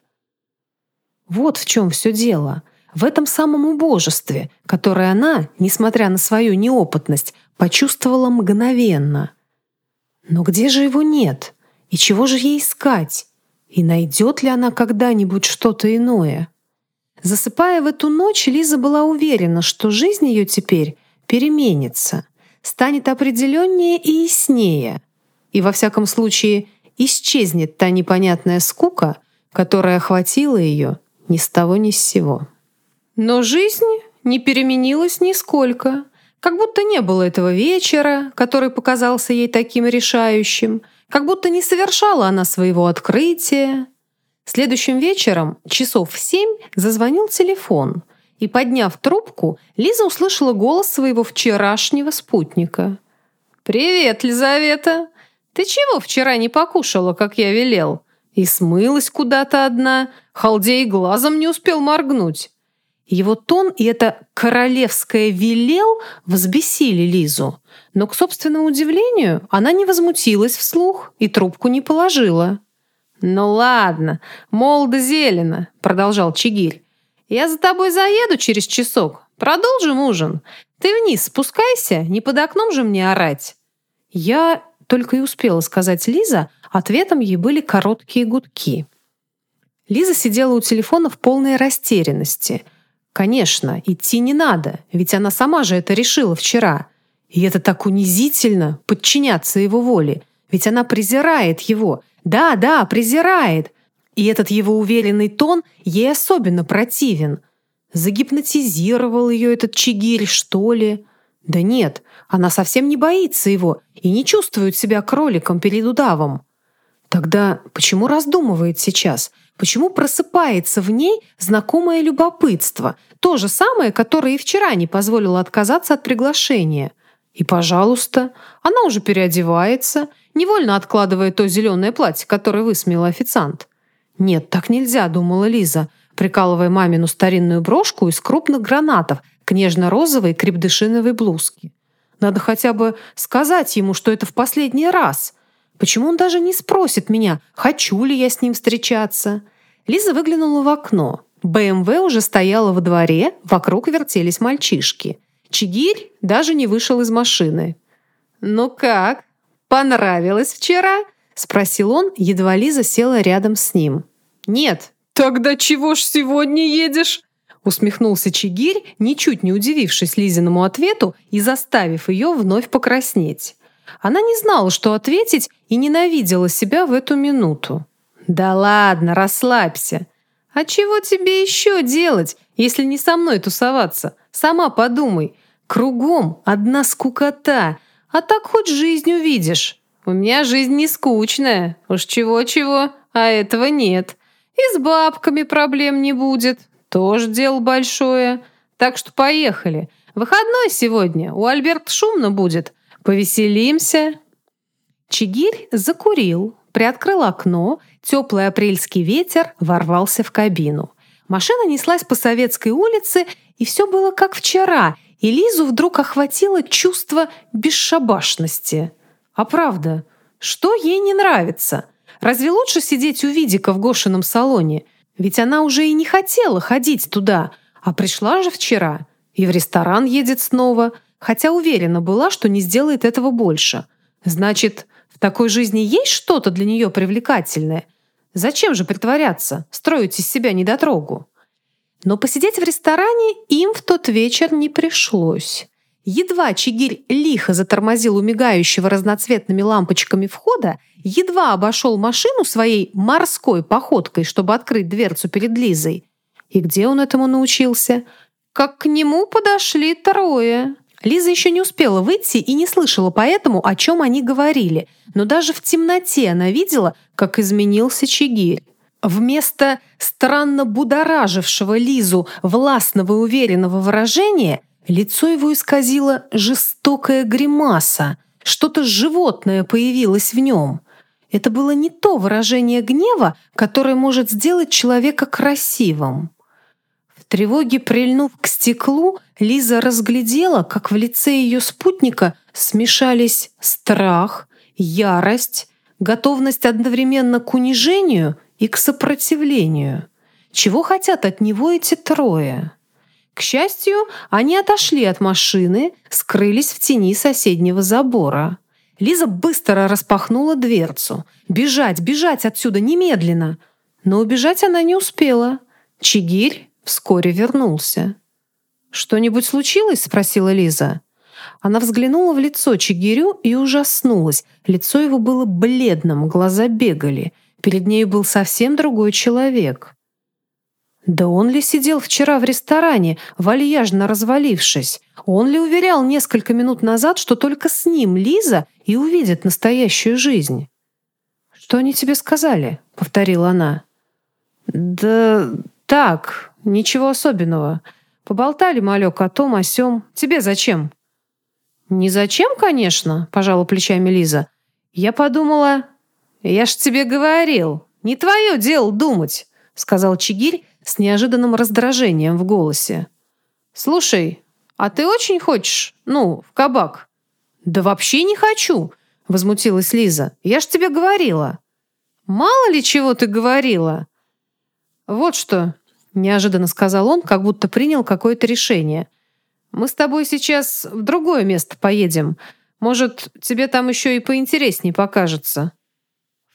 Вот в чем все дело. В этом самом убожестве, которое она, несмотря на свою неопытность, почувствовала мгновенно — но где же его нет? И чего же ей искать? И найдет ли она когда-нибудь что-то иное? Засыпая в эту ночь, Лиза была уверена, что жизнь ее теперь переменится, станет определеннее и яснее. И во всяком случае исчезнет та непонятная скука, которая охватила ее ни с того ни с сего. Но жизнь не переменилась нисколько — как будто не было этого вечера, который показался ей таким решающим, как будто не совершала она своего открытия. Следующим вечером, часов в семь, зазвонил телефон, и, подняв трубку, Лиза услышала голос своего вчерашнего спутника. «Привет, Лизавета! Ты чего вчера не покушала, как я велел? И смылась куда-то одна, халдей глазом не успел моргнуть». Его тон и это королевское велел взбесили Лизу. Но, к собственному удивлению, она не возмутилась вслух и трубку не положила. «Ну ладно, молодо зелено», — продолжал Чигирь. «Я за тобой заеду через часок. Продолжим ужин. Ты вниз спускайся, не под окном же мне орать. Я только и успела сказать Лиза, ответом ей были короткие гудки. Лиза сидела у телефона в полной растерянности. Конечно, идти не надо, ведь она сама же это решила вчера. И это так унизительно, подчиняться его воле. Ведь она презирает его. Да, да, презирает. И этот его уверенный тон ей особенно противен. Загипнотизировал ее этот чигирь, что ли? Да нет, она совсем не боится его и не чувствует себя кроликом перед удавом. Тогда почему раздумывает сейчас? Почему просыпается в ней знакомое любопытство? То же самое, которое и вчера не позволило отказаться от приглашения. И, пожалуйста, она уже переодевается, невольно откладывая то зеленое платье, которое высмеял официант. «Нет, так нельзя», — думала Лиза, прикалывая мамину старинную брошку из крупных гранатов к нежно-розовой крепдышиновой блузке. Надо хотя бы сказать ему, что это в последний раз. Почему он даже не спросит меня, хочу ли я с ним встречаться? Лиза выглянула в окно. БМВ уже стояла во дворе, вокруг вертелись мальчишки. Чигирь даже не вышел из машины. «Ну как? Понравилось вчера?» — спросил он, едва Лиза села рядом с ним. «Нет». «Тогда чего ж сегодня едешь?» Усмехнулся Чигирь, ничуть не удивившись Лизиному ответу и заставив ее вновь покраснеть. Она не знала, что ответить, и ненавидела себя в эту минуту. «Да ладно, расслабься. А чего тебе еще делать, если не со мной тусоваться? Сама подумай. Кругом одна скукота, а так хоть жизнь увидишь. У меня жизнь не скучная, уж чего-чего, а этого нет. И с бабками проблем не будет, тоже дело большое. Так что поехали. Выходной сегодня, у Альберта шумно будет. Повеселимся. Чигирь закурил, приоткрыл окно, теплый апрельский ветер ворвался в кабину. Машина неслась по Советской улице, и все было как вчера, и Лизу вдруг охватило чувство бесшабашности. А правда, что ей не нравится? Разве лучше сидеть у Видика в Гошином салоне? Ведь она уже и не хотела ходить туда, а пришла же вчера. И в ресторан едет снова, хотя уверена была, что не сделает этого больше. Значит, в такой жизни есть что-то для нее привлекательное? Зачем же притворяться, строить из себя недотрогу? Но посидеть в ресторане им в тот вечер не пришлось. Едва Чигирь лихо затормозил у разноцветными лампочками входа, едва обошел машину своей морской походкой, чтобы открыть дверцу перед Лизой. И где он этому научился? Как к нему подошли трое. Лиза еще не успела выйти и не слышала поэтому, о чем они говорили, но даже в темноте она видела, как изменился Чигирь. Вместо странно будоражившего Лизу властного и уверенного выражения лицо его исказило жестокая гримаса, что-то животное появилось в нем. Это было не то выражение гнева, которое может сделать человека красивым. В тревоге прильнув к стеклу, Лиза разглядела, как в лице ее спутника смешались страх, ярость, готовность одновременно к унижению и к сопротивлению. Чего хотят от него эти трое? К счастью, они отошли от машины, скрылись в тени соседнего забора. Лиза быстро распахнула дверцу. Бежать, бежать отсюда немедленно. Но убежать она не успела. Чигирь вскоре вернулся. «Что-нибудь случилось?» — спросила Лиза. Она взглянула в лицо Чигирю и ужаснулась. Лицо его было бледным, глаза бегали. Перед ней был совсем другой человек. Да он ли сидел вчера в ресторане, вальяжно развалившись? Он ли уверял несколько минут назад, что только с ним Лиза и увидит настоящую жизнь? «Что они тебе сказали?» — повторила она. «Да так, ничего особенного. Поболтали, малек, о том, о сём. Тебе зачем?» «Не зачем, конечно», — пожала плечами Лиза. «Я подумала...» «Я ж тебе говорил, не твое дело думать», — сказал Чигирь с неожиданным раздражением в голосе. «Слушай, а ты очень хочешь, ну, в кабак?» «Да вообще не хочу», — возмутилась Лиза. «Я ж тебе говорила». «Мало ли чего ты говорила». «Вот что», — неожиданно сказал он, как будто принял какое-то решение. Мы с тобой сейчас в другое место поедем. Может, тебе там еще и поинтереснее покажется».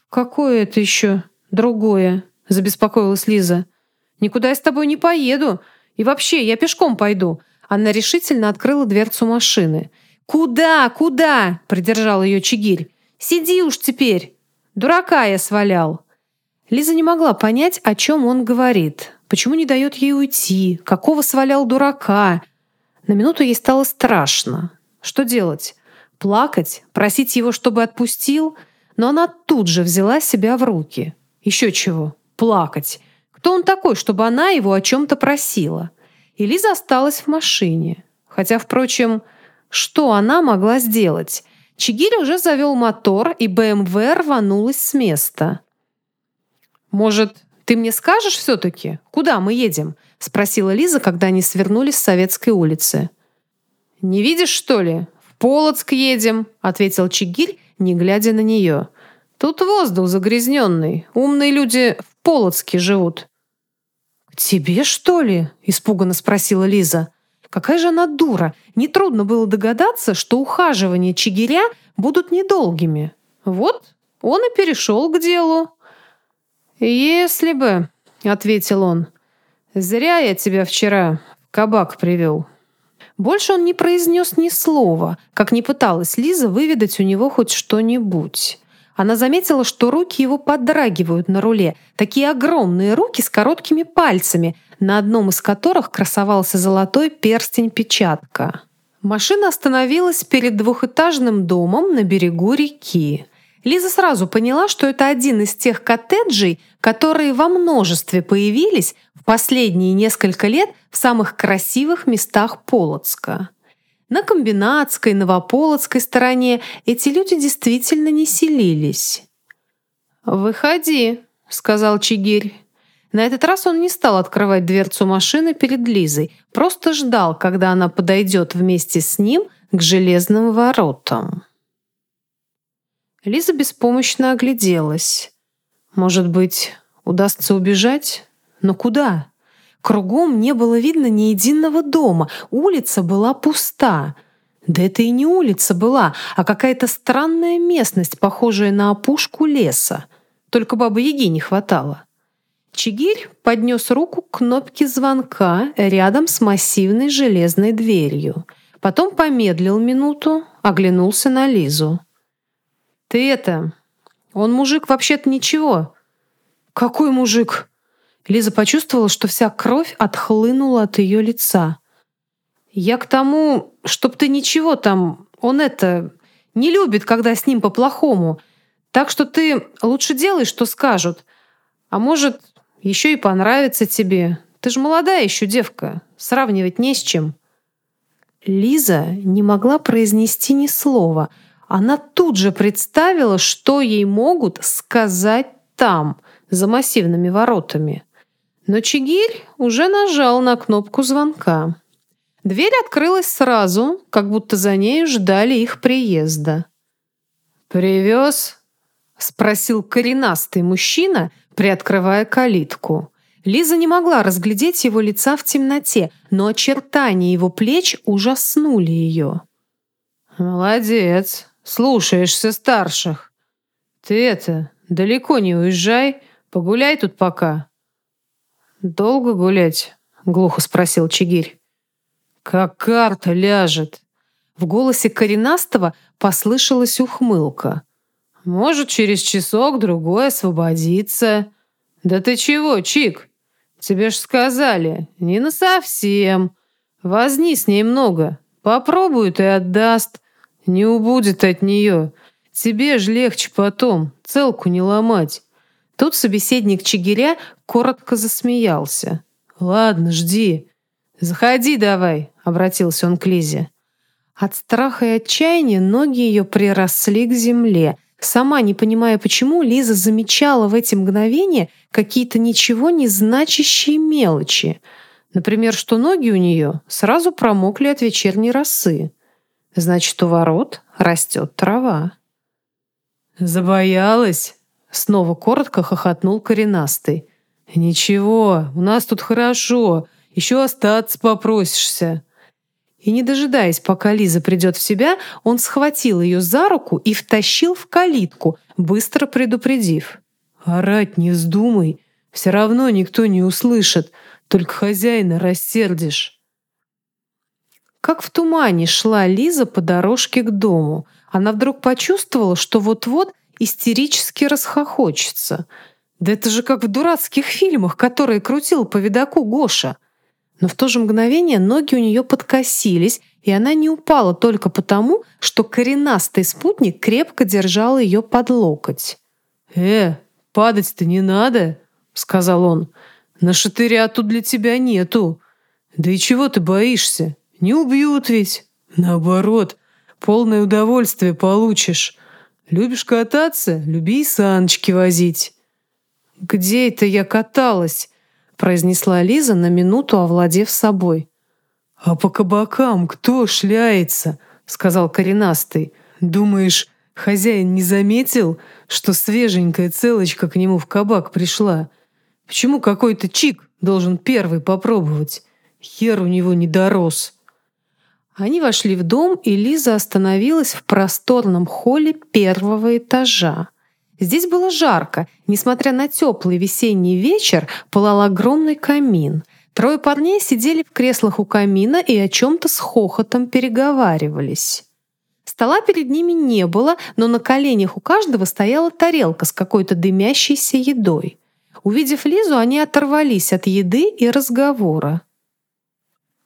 «Какое это еще другое?» — забеспокоилась Лиза. «Никуда я с тобой не поеду. И вообще, я пешком пойду». Она решительно открыла дверцу машины. «Куда? Куда?» — придержал ее Чигирь. «Сиди уж теперь. Дурака я свалял». Лиза не могла понять, о чем он говорит. Почему не дает ей уйти? Какого свалял дурака? На минуту ей стало страшно. Что делать? Плакать? Просить его, чтобы отпустил? Но она тут же взяла себя в руки. Еще чего? Плакать. Кто он такой, чтобы она его о чем-то просила? И Лиза осталась в машине. Хотя, впрочем, что она могла сделать? Чигирь уже завел мотор, и БМВ рванулась с места. «Может, ты мне скажешь все-таки, куда мы едем?» — спросила Лиза, когда они свернули с Советской улицы. «Не видишь, что ли? В Полоцк едем», — ответил Чигирь, не глядя на нее. «Тут воздух загрязненный. Умные люди в Полоцке живут». «К тебе, что ли?» — испуганно спросила Лиза. Какая же она дура! Нетрудно было догадаться, что ухаживания Чигиря будут недолгими. Вот он и перешел к делу. «Если бы», — ответил он, — «зря я тебя вчера в кабак привел». Больше он не произнес ни слова, как не пыталась Лиза выведать у него хоть что-нибудь. Она заметила, что руки его подрагивают на руле. Такие огромные руки с короткими пальцами, на одном из которых красовался золотой перстень-печатка. Машина остановилась перед двухэтажным домом на берегу реки. Лиза сразу поняла, что это один из тех коттеджей, которые во множестве появились в последние несколько лет в самых красивых местах Полоцка. На Комбинатской, Новополоцкой стороне эти люди действительно не селились. «Выходи», — сказал Чигирь. На этот раз он не стал открывать дверцу машины перед Лизой, просто ждал, когда она подойдет вместе с ним к железным воротам. Лиза беспомощно огляделась. Может быть, удастся убежать? Но куда? Кругом не было видно ни единого дома, улица была пуста. Да это и не улица была, а какая-то странная местность, похожая на опушку леса. Только бабы-яги не хватало. Чигирь поднес руку к кнопке звонка рядом с массивной железной дверью. Потом помедлил минуту, оглянулся на Лизу. «Ты это... Он мужик вообще-то ничего». «Какой мужик?» Лиза почувствовала, что вся кровь отхлынула от ее лица. «Я к тому, чтоб ты ничего там... Он это... Не любит, когда с ним по-плохому. Так что ты лучше делай, что скажут. А может, еще и понравится тебе. Ты же молодая еще девка. Сравнивать не с чем». Лиза не могла произнести ни слова. Она тут же представила, что ей могут сказать там, за массивными воротами. Но Чигирь уже нажал на кнопку звонка. Дверь открылась сразу, как будто за ней ждали их приезда. «Привез?» — спросил коренастый мужчина, приоткрывая калитку. Лиза не могла разглядеть его лица в темноте, но очертания его плеч ужаснули ее. «Молодец, слушаешься старших. Ты это, далеко не уезжай, погуляй тут пока. «Долго гулять?» — глухо спросил Чигирь. «Как карта ляжет!» В голосе коренастого послышалась ухмылка. «Может, через часок-другой освободиться?» «Да ты чего, Чик? Тебе ж сказали, не на совсем. Возни с ней много. Попробует и отдаст. Не убудет от нее. Тебе ж легче потом, целку не ломать. Тут собеседник Чигиря коротко засмеялся. «Ладно, жди. Заходи давай», — обратился он к Лизе. От страха и отчаяния ноги ее приросли к земле. Сама не понимая почему, Лиза замечала в эти мгновения какие-то ничего не значащие мелочи. Например, что ноги у нее сразу промокли от вечерней росы. Значит, у ворот растет трава. «Забоялась?» Снова коротко хохотнул коренастый. «Ничего, у нас тут хорошо. Еще остаться попросишься». И не дожидаясь, пока Лиза придет в себя, он схватил ее за руку и втащил в калитку, быстро предупредив. «Орать не вздумай, все равно никто не услышит, только хозяина рассердишь». Как в тумане шла Лиза по дорожке к дому. Она вдруг почувствовала, что вот-вот истерически расхохочется. Да это же как в дурацких фильмах, которые крутил по видаку Гоша. Но в то же мгновение ноги у нее подкосились, и она не упала только потому, что коренастый спутник крепко держал ее под локоть. «Э, падать-то не надо», — сказал он. «На шатыря тут для тебя нету. Да и чего ты боишься? Не убьют ведь. Наоборот, полное удовольствие получишь. Любишь кататься? Люби и саночки возить». «Где это я каталась?» произнесла Лиза на минуту, овладев собой. «А по кабакам кто шляется?» — сказал коренастый. «Думаешь, хозяин не заметил, что свеженькая целочка к нему в кабак пришла? Почему какой-то чик должен первый попробовать? Хер у него не дорос». Они вошли в дом, и Лиза остановилась в просторном холле первого этажа. Здесь было жарко. Несмотря на теплый весенний вечер, пылал огромный камин. Трое парней сидели в креслах у камина и о чем-то с хохотом переговаривались. Стола перед ними не было, но на коленях у каждого стояла тарелка с какой-то дымящейся едой. Увидев Лизу, они оторвались от еды и разговора.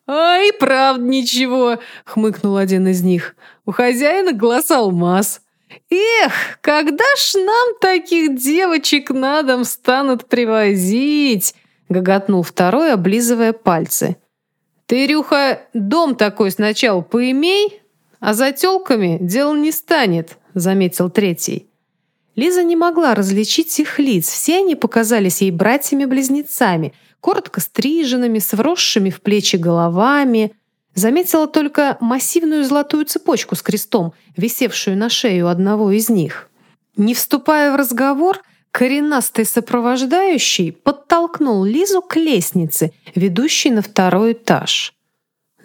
«Ай, правда ничего!» — хмыкнул один из них. «У хозяина глаз алмаз!» «Эх, когда ж нам таких девочек на дом станут привозить?» — гоготнул второй, облизывая пальцы. «Ты, Рюха, дом такой сначала поимей, а за тёлками дело не станет», — заметил третий. Лиза не могла различить их лиц, все они показались ей братьями-близнецами, коротко стриженными, с вросшими в плечи головами — Заметила только массивную золотую цепочку с крестом, висевшую на шею одного из них. Не вступая в разговор, коренастый сопровождающий подтолкнул Лизу к лестнице, ведущей на второй этаж.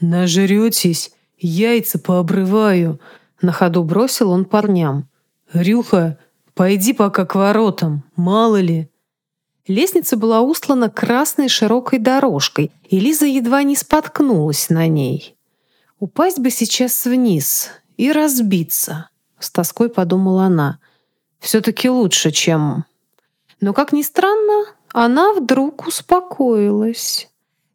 «Нажретесь, яйца пообрываю», — на ходу бросил он парням. «Рюха, пойди пока к воротам, мало ли». Лестница была устлана красной широкой дорожкой, и Лиза едва не споткнулась на ней. «Упасть бы сейчас вниз и разбиться», — с тоской подумала она. «Все-таки лучше, чем...» Но, как ни странно, она вдруг успокоилась.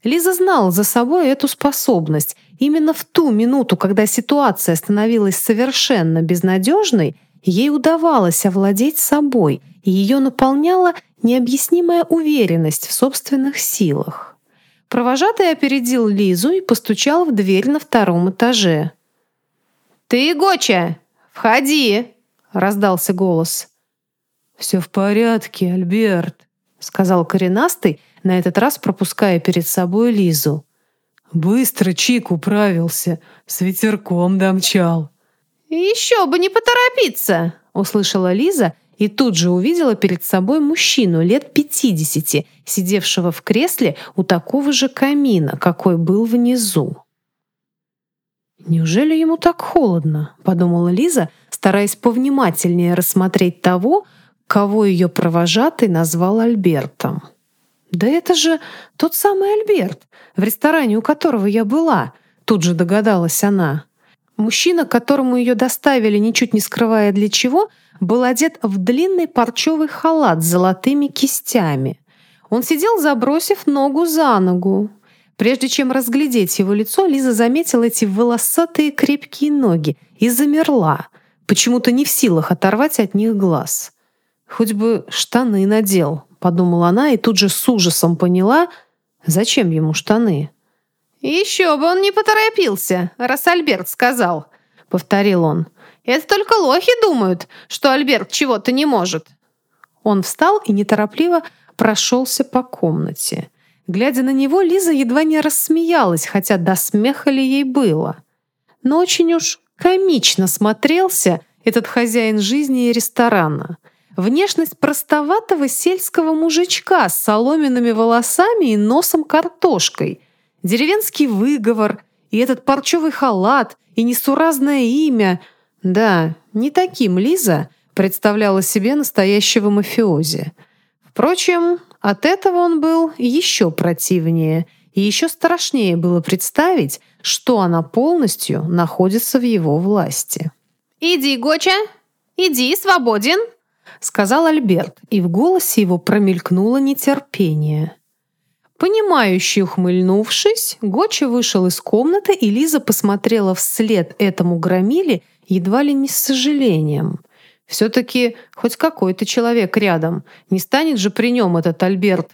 Лиза знала за собой эту способность. Именно в ту минуту, когда ситуация становилась совершенно безнадежной, ей удавалось овладеть собой, и ее наполняла необъяснимая уверенность в собственных силах. Провожатый опередил Лизу и постучал в дверь на втором этаже. «Ты, Гоча, входи!» — раздался голос. «Все в порядке, Альберт», — сказал коренастый, на этот раз пропуская перед собой Лизу. «Быстро Чик управился, с ветерком домчал». «Еще бы не поторопиться!» — услышала Лиза и тут же увидела перед собой мужчину лет 50, сидевшего в кресле у такого же камина, какой был внизу. «Неужели ему так холодно?» — подумала Лиза, стараясь повнимательнее рассмотреть того, кого ее провожатый назвал Альбертом. «Да это же тот самый Альберт, в ресторане у которого я была», — тут же догадалась она. Мужчина, которому ее доставили, ничуть не скрывая для чего, был одет в длинный парчевый халат с золотыми кистями. Он сидел, забросив ногу за ногу. Прежде чем разглядеть его лицо, Лиза заметила эти волосатые крепкие ноги и замерла, почему-то не в силах оторвать от них глаз. «Хоть бы штаны надел», — подумала она и тут же с ужасом поняла, зачем ему штаны. «Еще бы он не поторопился, раз Альберт сказал», — повторил он. «Это только лохи думают, что Альберт чего-то не может». Он встал и неторопливо прошелся по комнате. Глядя на него, Лиза едва не рассмеялась, хотя до смеха ли ей было. Но очень уж комично смотрелся этот хозяин жизни и ресторана. Внешность простоватого сельского мужичка с соломенными волосами и носом картошкой — деревенский выговор И этот парчевый халат, и несуразное имя. Да, не таким Лиза представляла себе настоящего мафиози. Впрочем, от этого он был еще противнее, и еще страшнее было представить, что она полностью находится в его власти. «Иди, Гоча, иди, свободен!» — сказал Альберт, и в голосе его промелькнуло нетерпение. Понимающе ухмыльнувшись, Гоча вышел из комнаты, и Лиза посмотрела вслед этому громиле едва ли не с сожалением. Все-таки хоть какой-то человек рядом. Не станет же при нем этот Альберт.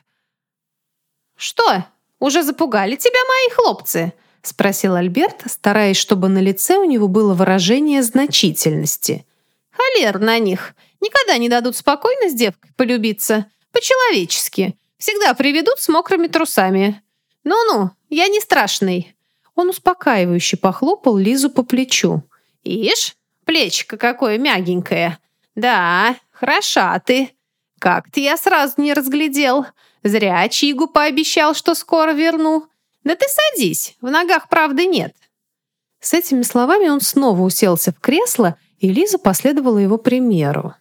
«Что, уже запугали тебя мои хлопцы?» — спросил Альберт, стараясь, чтобы на лице у него было выражение значительности. «Холер на них. Никогда не дадут спокойно с девкой полюбиться. По-человечески. Всегда приведут с мокрыми трусами. Ну-ну, я не страшный». Он успокаивающе похлопал Лизу по плечу. «Ишь, плечико какое мягенькое. Да, хороша ты. Как-то я сразу не разглядел. Зря Чигу пообещал, что скоро верну. Да ты садись, в ногах правды нет». С этими словами он снова уселся в кресло, и Лиза последовала его примеру.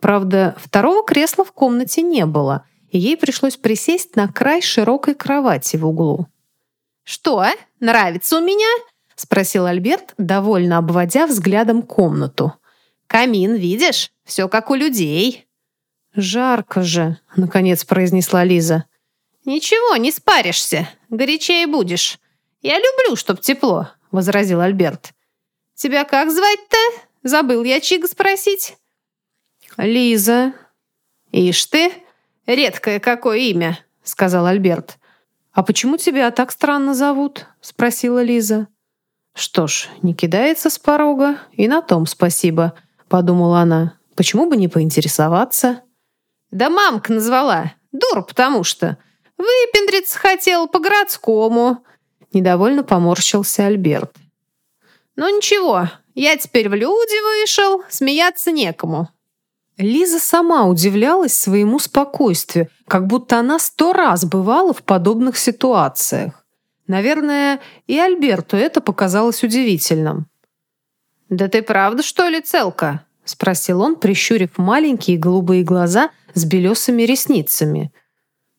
Правда, второго кресла в комнате не было, ей пришлось присесть на край широкой кровати в углу. «Что, нравится у меня?» — спросил Альберт, довольно обводя взглядом комнату. «Камин, видишь? Все как у людей». «Жарко же», — наконец произнесла Лиза. «Ничего, не спаришься. Горячее будешь. Я люблю, чтоб тепло», — возразил Альберт. «Тебя как звать-то? Забыл я Чига спросить». «Лиза». «Ишь ты, редкое какое имя», — сказал Альберт. «А почему тебя так странно зовут?» — спросила Лиза. «Что ж, не кидается с порога, и на том спасибо», — подумала она. «Почему бы не поинтересоваться?» «Да мамка назвала. Дур, потому что. Выпендриться хотел по-городскому». Недовольно поморщился Альберт. «Ну ничего, я теперь в люди вышел, смеяться некому». Лиза сама удивлялась своему спокойствию, как будто она сто раз бывала в подобных ситуациях. Наверное, и Альберту это показалось удивительным. «Да ты правда, что ли, целка?» — спросил он, прищурив маленькие голубые глаза с белесыми ресницами.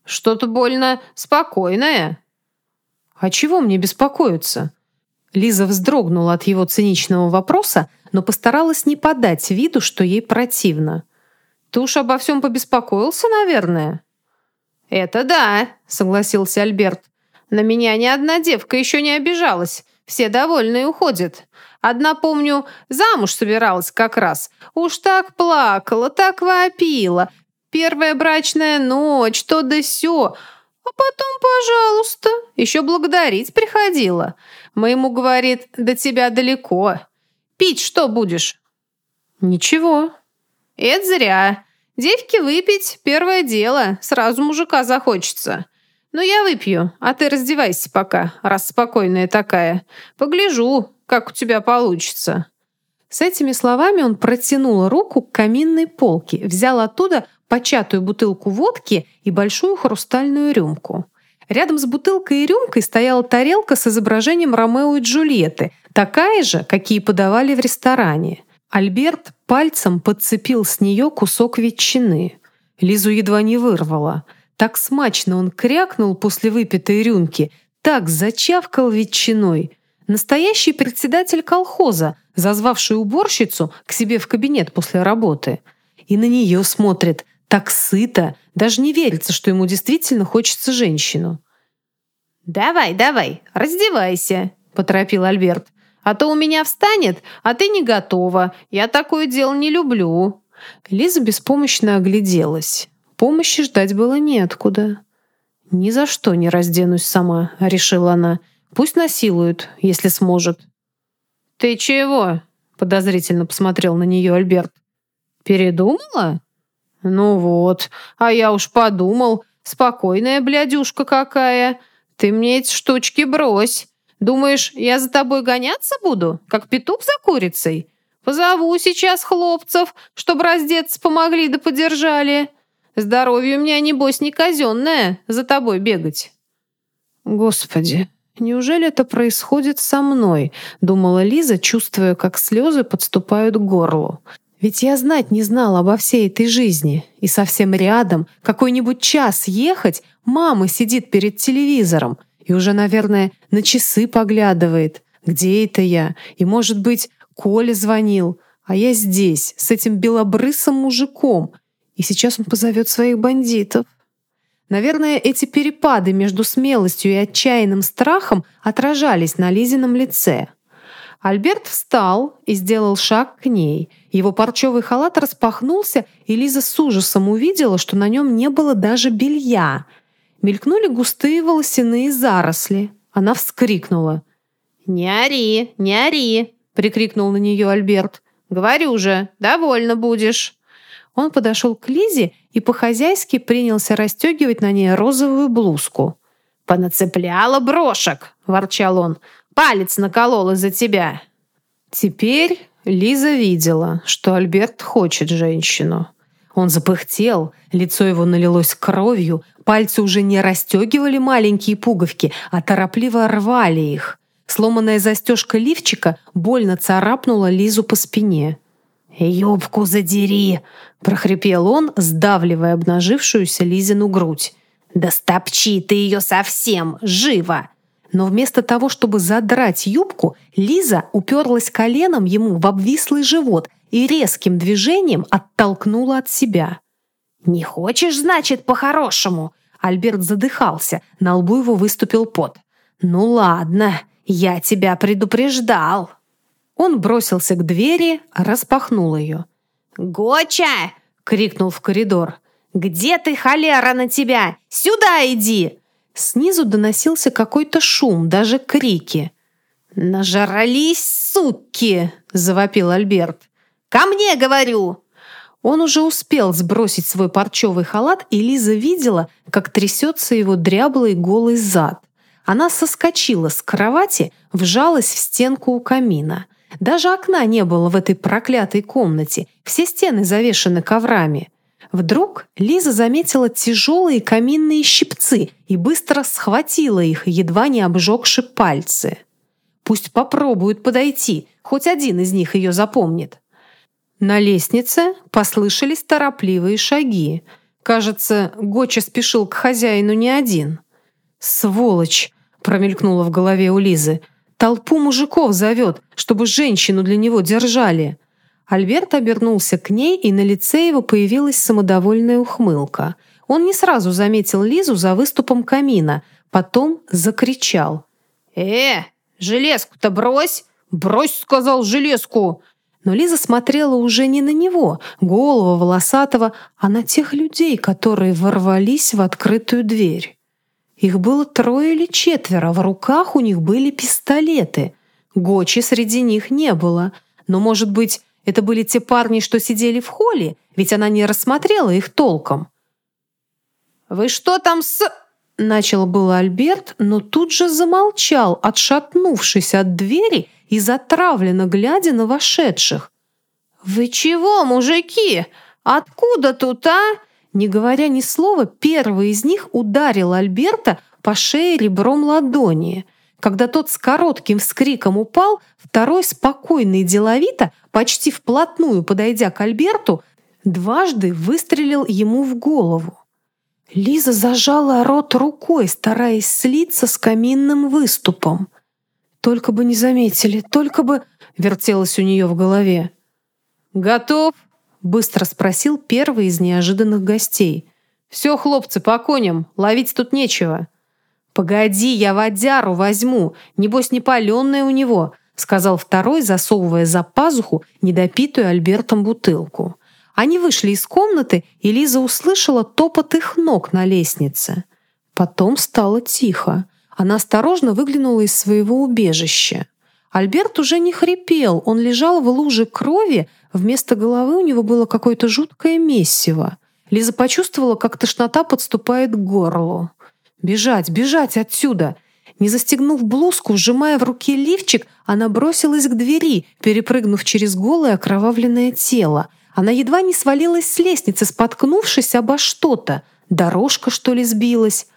«Что-то больно спокойное». «А чего мне беспокоиться?» Лиза вздрогнула от его циничного вопроса, но постаралась не подать виду, что ей противно. «Ты уж обо всем побеспокоился, наверное?» «Это да», — согласился Альберт. «На меня ни одна девка еще не обижалась. Все довольны и уходят. Одна, помню, замуж собиралась как раз. Уж так плакала, так вопила. Первая брачная ночь, то да сё. А потом, пожалуйста, еще благодарить приходила. Моему говорит, до тебя далеко. Пить что будешь? Ничего. Это зря. Девки выпить – первое дело. Сразу мужика захочется. Но я выпью, а ты раздевайся пока, раз спокойная такая. Погляжу, как у тебя получится». С этими словами он протянул руку к каминной полке, взял оттуда початую бутылку водки и большую хрустальную рюмку. Рядом с бутылкой и рюмкой стояла тарелка с изображением Ромео и Джульетты, такая же, какие подавали в ресторане. Альберт пальцем подцепил с нее кусок ветчины. Лизу едва не вырвала. Так смачно он крякнул после выпитой рюмки, так зачавкал ветчиной. Настоящий председатель колхоза, зазвавший уборщицу к себе в кабинет после работы. И на нее смотрит, так сыто, даже не верится, что ему действительно хочется женщину. «Давай, давай, раздевайся», — поторопил Альберт. «А то у меня встанет, а ты не готова. Я такое дело не люблю». Лиза беспомощно огляделась. Помощи ждать было неоткуда. «Ни за что не разденусь сама», — решила она. «Пусть насилуют, если сможет». «Ты чего?» — подозрительно посмотрел на нее Альберт. «Передумала?» «Ну вот, а я уж подумал, спокойная блядюшка какая. Ты мне эти штучки брось. Думаешь, я за тобой гоняться буду, как петух за курицей? Позову сейчас хлопцев, чтобы раздеться помогли да подержали. Здоровье у меня, небось, не казенное за тобой бегать». «Господи, Неужели это происходит со мной? Думала Лиза, чувствуя, как слезы подступают к горлу. Ведь я знать не знала обо всей этой жизни. И совсем рядом, какой-нибудь час ехать, мама сидит перед телевизором и уже, наверное, на часы поглядывает. Где это я? И, может быть, Коля звонил, а я здесь, с этим белобрысым мужиком. И сейчас он позовет своих бандитов. Наверное, эти перепады между смелостью и отчаянным страхом отражались на Лизином лице. Альберт встал и сделал шаг к ней. Его парчевый халат распахнулся, и Лиза с ужасом увидела, что на нем не было даже белья. Мелькнули густые волосяные заросли. Она вскрикнула. «Не ори, не ори!» — прикрикнул на нее Альберт. «Говорю же, довольно будешь!» Он подошел к Лизе и по-хозяйски принялся расстегивать на ней розовую блузку. «Понацепляла брошек!» – ворчал он. «Палец наколол из-за тебя!» Теперь Лиза видела, что Альберт хочет женщину. Он запыхтел, лицо его налилось кровью, пальцы уже не расстегивали маленькие пуговки, а торопливо рвали их. Сломанная застежка лифчика больно царапнула Лизу по спине. «Юбку задери!» — прохрипел он, сдавливая обнажившуюся Лизину грудь. «Да стопчи ты ее совсем! Живо!» Но вместо того, чтобы задрать юбку, Лиза уперлась коленом ему в обвислый живот и резким движением оттолкнула от себя. «Не хочешь, значит, по-хорошему?» Альберт задыхался, на лбу его выступил пот. «Ну ладно, я тебя предупреждал!» Он бросился к двери, распахнул ее. «Гоча!» — крикнул в коридор. «Где ты, холера, на тебя? Сюда иди!» Снизу доносился какой-то шум, даже крики. «Нажрались, суки!» — завопил Альберт. «Ко мне, говорю!» Он уже успел сбросить свой парчевый халат, и Лиза видела, как трясется его дряблый голый зад. Она соскочила с кровати, вжалась в стенку у камина. Даже окна не было в этой проклятой комнате, все стены завешены коврами. Вдруг Лиза заметила тяжелые каминные щипцы и быстро схватила их, едва не обжегши пальцы. Пусть попробуют подойти, хоть один из них ее запомнит. На лестнице послышались торопливые шаги. Кажется, Гоча спешил к хозяину не один. «Сволочь!» — промелькнуло в голове у Лизы. Толпу мужиков зовет, чтобы женщину для него держали». Альберт обернулся к ней, и на лице его появилась самодовольная ухмылка. Он не сразу заметил Лизу за выступом камина, потом закричал. «Э, железку-то брось! Брось, — сказал, — железку!» Но Лиза смотрела уже не на него, голого, волосатого, а на тех людей, которые ворвались в открытую дверь. Их было трое или четверо, в руках у них были пистолеты. Гочи среди них не было. Но, может быть, это были те парни, что сидели в холле, ведь она не рассмотрела их толком. «Вы что там с...» — начал было Альберт, но тут же замолчал, отшатнувшись от двери и затравленно глядя на вошедших. «Вы чего, мужики? Откуда тут, а?» Не говоря ни слова, первый из них ударил Альберта по шее ребром ладони. Когда тот с коротким вскриком упал, второй спокойно и деловито, почти вплотную подойдя к Альберту, дважды выстрелил ему в голову. Лиза зажала рот рукой, стараясь слиться с каминным выступом. «Только бы не заметили, только бы...» — вертелось у нее в голове. «Готов?» Быстро спросил первый из неожиданных гостей. «Все, хлопцы, по коням, ловить тут нечего». «Погоди, я водяру возьму, небось не паленная у него», сказал второй, засовывая за пазуху недопитую Альбертом бутылку. Они вышли из комнаты, и Лиза услышала топот их ног на лестнице. Потом стало тихо. Она осторожно выглянула из своего убежища. Альберт уже не хрипел, он лежал в луже крови, Вместо головы у него было какое-то жуткое месиво. Лиза почувствовала, как тошнота подступает к горлу. «Бежать, бежать отсюда!» Не застегнув блузку, сжимая в руке лифчик, она бросилась к двери, перепрыгнув через голое окровавленное тело. Она едва не свалилась с лестницы, споткнувшись обо что-то. Дорожка, что ли, сбилась?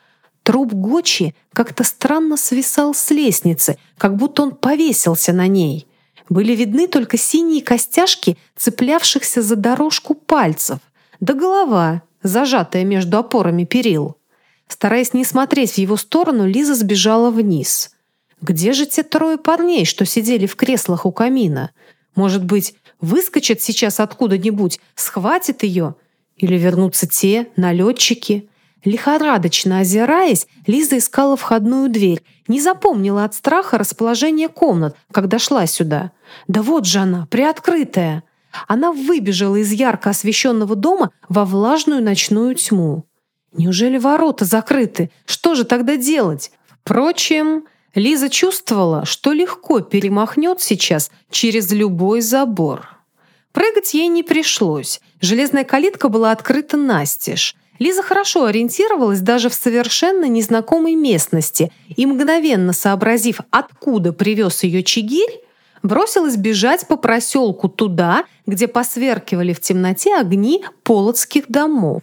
Труп Гочи как-то странно свисал с лестницы, как будто он повесился на ней. Были видны только синие костяшки, цеплявшихся за дорожку пальцев, да голова, зажатая между опорами перил. Стараясь не смотреть в его сторону, Лиза сбежала вниз. Где же те трое парней, что сидели в креслах у камина? Может быть, выскочат сейчас откуда-нибудь, схватят ее? Или вернутся те, налетчики? Лихорадочно озираясь, Лиза искала входную дверь. Не запомнила от страха расположение комнат, когда шла сюда. Да вот же она, приоткрытая. Она выбежала из ярко освещенного дома во влажную ночную тьму. Неужели ворота закрыты? Что же тогда делать? Впрочем, Лиза чувствовала, что легко перемахнет сейчас через любой забор. Прыгать ей не пришлось. Железная калитка была открыта настежь. Лиза хорошо ориентировалась даже в совершенно незнакомой местности и, мгновенно сообразив, откуда привез ее Чигирь, бросилась бежать по проселку туда, где посверкивали в темноте огни полоцких домов.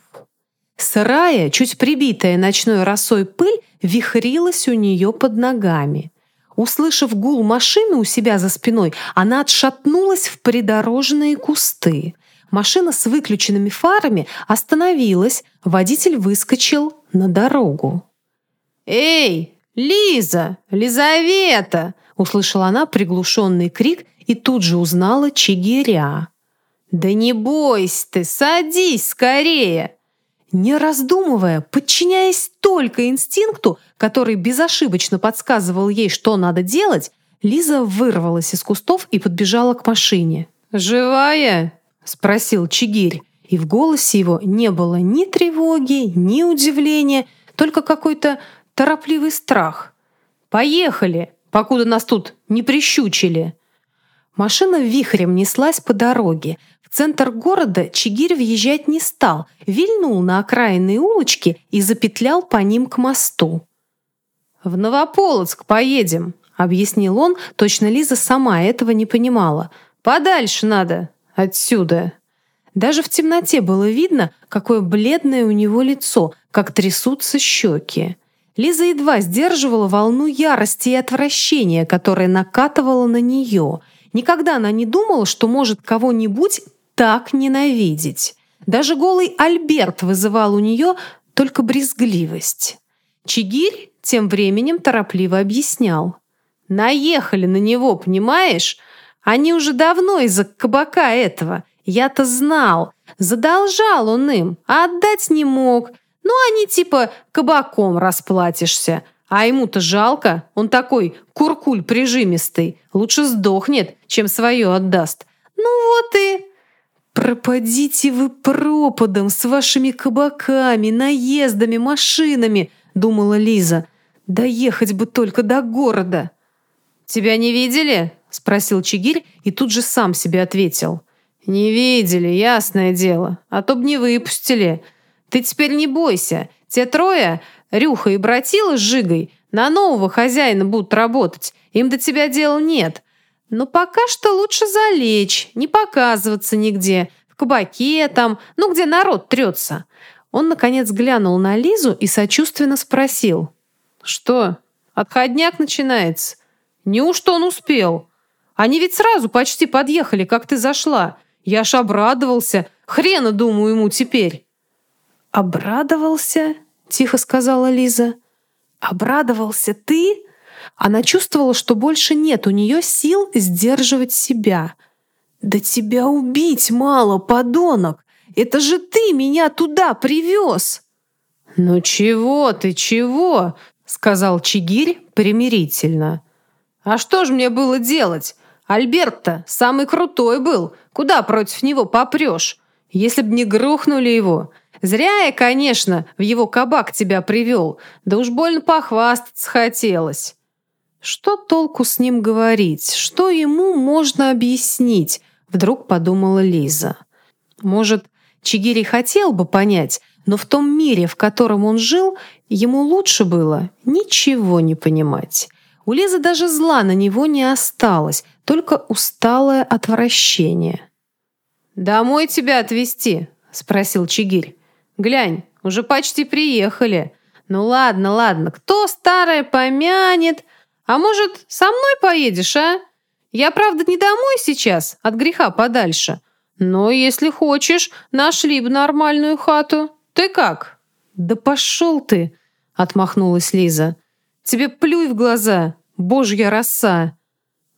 Сырая, чуть прибитая ночной росой пыль вихрилась у нее под ногами. Услышав гул машины у себя за спиной, она отшатнулась в придорожные кусты. Машина с выключенными фарами остановилась, водитель выскочил на дорогу. «Эй, Лиза! Лизавета!» услышала она приглушенный крик и тут же узнала Чигиря. «Да не бойся ты, садись скорее!» Не раздумывая, подчиняясь только инстинкту, который безошибочно подсказывал ей, что надо делать, Лиза вырвалась из кустов и подбежала к машине. «Живая?» — спросил Чигирь, и в голосе его не было ни тревоги, ни удивления, только какой-то торопливый страх. «Поехали, покуда нас тут не прищучили!» Машина вихрем неслась по дороге, центр города Чигирь въезжать не стал, вильнул на окраинные улочки и запетлял по ним к мосту. «В Новополоцк поедем», — объяснил он, точно Лиза сама этого не понимала. «Подальше надо, отсюда». Даже в темноте было видно, какое бледное у него лицо, как трясутся щеки. Лиза едва сдерживала волну ярости и отвращения, которая накатывала на нее. Никогда она не думала, что может кого-нибудь так ненавидеть. Даже голый Альберт вызывал у нее только брезгливость. Чигирь тем временем торопливо объяснял. «Наехали на него, понимаешь? Они уже давно из-за кабака этого. Я-то знал. Задолжал он им, а отдать не мог. Ну, они типа кабаком расплатишься. А ему-то жалко. Он такой куркуль прижимистый. Лучше сдохнет, чем свое отдаст. Ну вот и «Пропадите вы пропадом с вашими кабаками, наездами, машинами!» — думала Лиза. «Доехать бы только до города!» «Тебя не видели?» — спросил Чигирь и тут же сам себе ответил. «Не видели, ясное дело. А то б не выпустили. Ты теперь не бойся. Те трое, Рюха и Братила с Жигой, на нового хозяина будут работать. Им до тебя дела нет. Но пока что лучше залечь, не показываться нигде. В кабаке там, ну где народ трется. Он, наконец, глянул на Лизу и сочувственно спросил. «Что, отходняк начинается? Неужто он успел? Они ведь сразу почти подъехали, как ты зашла. Я аж обрадовался. Хрена, думаю, ему теперь». «Обрадовался?» — тихо сказала Лиза. «Обрадовался ты?» Она чувствовала, что больше нет у нее сил сдерживать себя. «Да тебя убить мало, подонок! Это же ты меня туда привез!» «Ну чего ты, чего?» — сказал Чигирь примирительно. «А что ж мне было делать? Альберт-то самый крутой был. Куда против него попрешь? Если б не грохнули его. Зря я, конечно, в его кабак тебя привел. Да уж больно похвастаться хотелось». Что толку с ним говорить? Что ему можно объяснить? Вдруг подумала Лиза. Может, Чигири хотел бы понять, но в том мире, в котором он жил, ему лучше было ничего не понимать. У Лизы даже зла на него не осталось, только усталое отвращение. «Домой тебя отвезти?» — спросил Чигирь. «Глянь, уже почти приехали. Ну ладно, ладно, кто старое помянет? А может, со мной поедешь, а? Я, правда, не домой сейчас, от греха подальше. Но если хочешь, нашли бы нормальную хату. Ты как? Да пошел ты, отмахнулась Лиза. Тебе плюй в глаза, божья роса.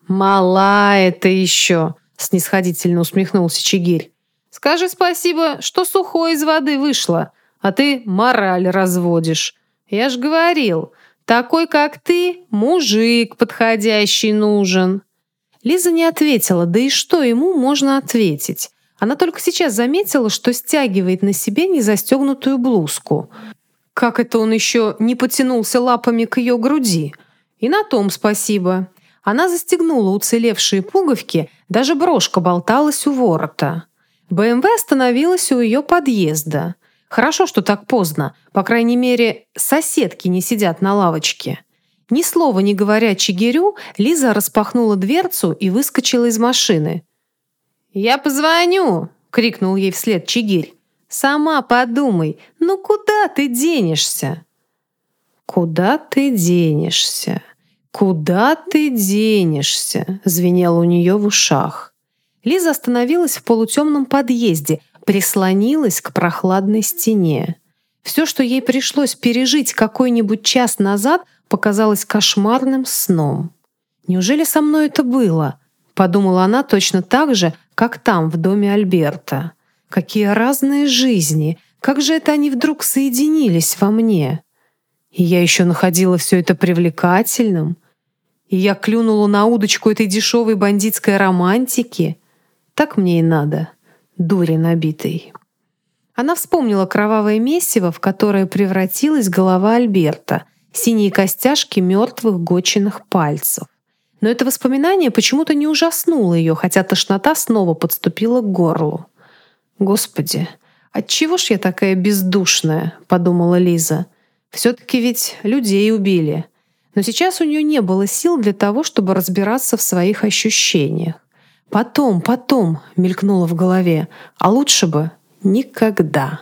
Мала это еще, снисходительно усмехнулся Чигирь. Скажи спасибо, что сухой из воды вышло, а ты мораль разводишь. Я ж говорил, такой, как ты, мужик подходящий нужен. Лиза не ответила, да и что ему можно ответить? Она только сейчас заметила, что стягивает на себе незастегнутую блузку. Как это он еще не потянулся лапами к ее груди? И на том спасибо. Она застегнула уцелевшие пуговки, даже брошка болталась у ворота. БМВ остановилась у ее подъезда. Хорошо, что так поздно. По крайней мере, соседки не сидят на лавочке. Ни слова не говоря Чигирю, Лиза распахнула дверцу и выскочила из машины. «Я позвоню!» — крикнул ей вслед Чигирь. «Сама подумай, ну куда ты денешься?» «Куда ты денешься? Куда ты денешься?» — звенело у нее в ушах. Лиза остановилась в полутемном подъезде, прислонилась к прохладной стене. Все, что ей пришлось пережить какой-нибудь час назад, показалось кошмарным сном. «Неужели со мной это было?» — подумала она точно так же, как там, в доме Альберта. «Какие разные жизни! Как же это они вдруг соединились во мне?» И я еще находила все это привлекательным. И я клюнула на удочку этой дешевой бандитской романтики. Так мне и надо, дури набитой. Она вспомнила кровавое месиво, в которое превратилась голова Альберта, синие костяшки мертвых гоченных пальцев. Но это воспоминание почему-то не ужаснуло ее, хотя тошнота снова подступила к горлу. «Господи, отчего ж я такая бездушная?» — подумала Лиза. «Все-таки ведь людей убили». Но сейчас у нее не было сил для того, чтобы разбираться в своих ощущениях. «Потом, потом», — мелькнуло в голове, «а лучше бы никогда».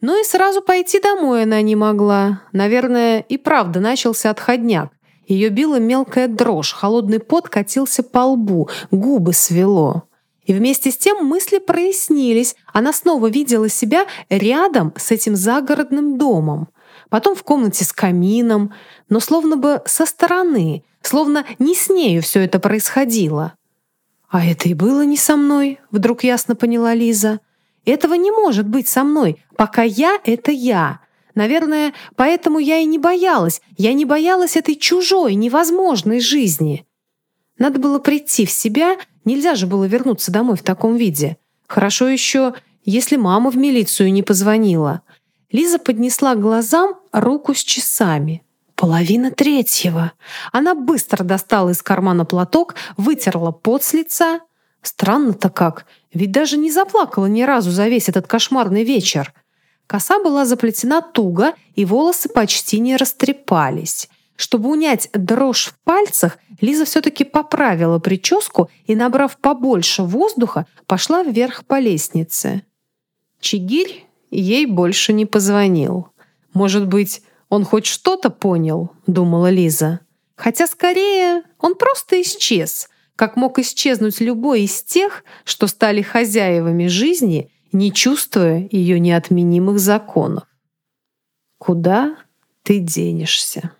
Ну и сразу пойти домой она не могла. Наверное, и правда начался отходняк. Ее била мелкая дрожь, холодный пот катился по лбу, губы свело. И вместе с тем мысли прояснились. Она снова видела себя рядом с этим загородным домом. Потом в комнате с камином, но словно бы со стороны, словно не с нею все это происходило. «А это и было не со мной», — вдруг ясно поняла Лиза. «Этого не может быть со мной, пока я — это я, Наверное, поэтому я и не боялась. Я не боялась этой чужой, невозможной жизни. Надо было прийти в себя, нельзя же было вернуться домой в таком виде. Хорошо еще, если мама в милицию не позвонила. Лиза поднесла к глазам руку с часами. Половина третьего. Она быстро достала из кармана платок, вытерла пот с лица. Странно-то как, ведь даже не заплакала ни разу за весь этот кошмарный вечер. Коса была заплетена туго, и волосы почти не растрепались. Чтобы унять дрожь в пальцах, Лиза все-таки поправила прическу и, набрав побольше воздуха, пошла вверх по лестнице. Чигирь ей больше не позвонил. «Может быть, он хоть что-то понял?» — думала Лиза. Хотя, скорее, он просто исчез, как мог исчезнуть любой из тех, что стали хозяевами жизни не чувствуя ее неотменимых законов. Куда ты денешься?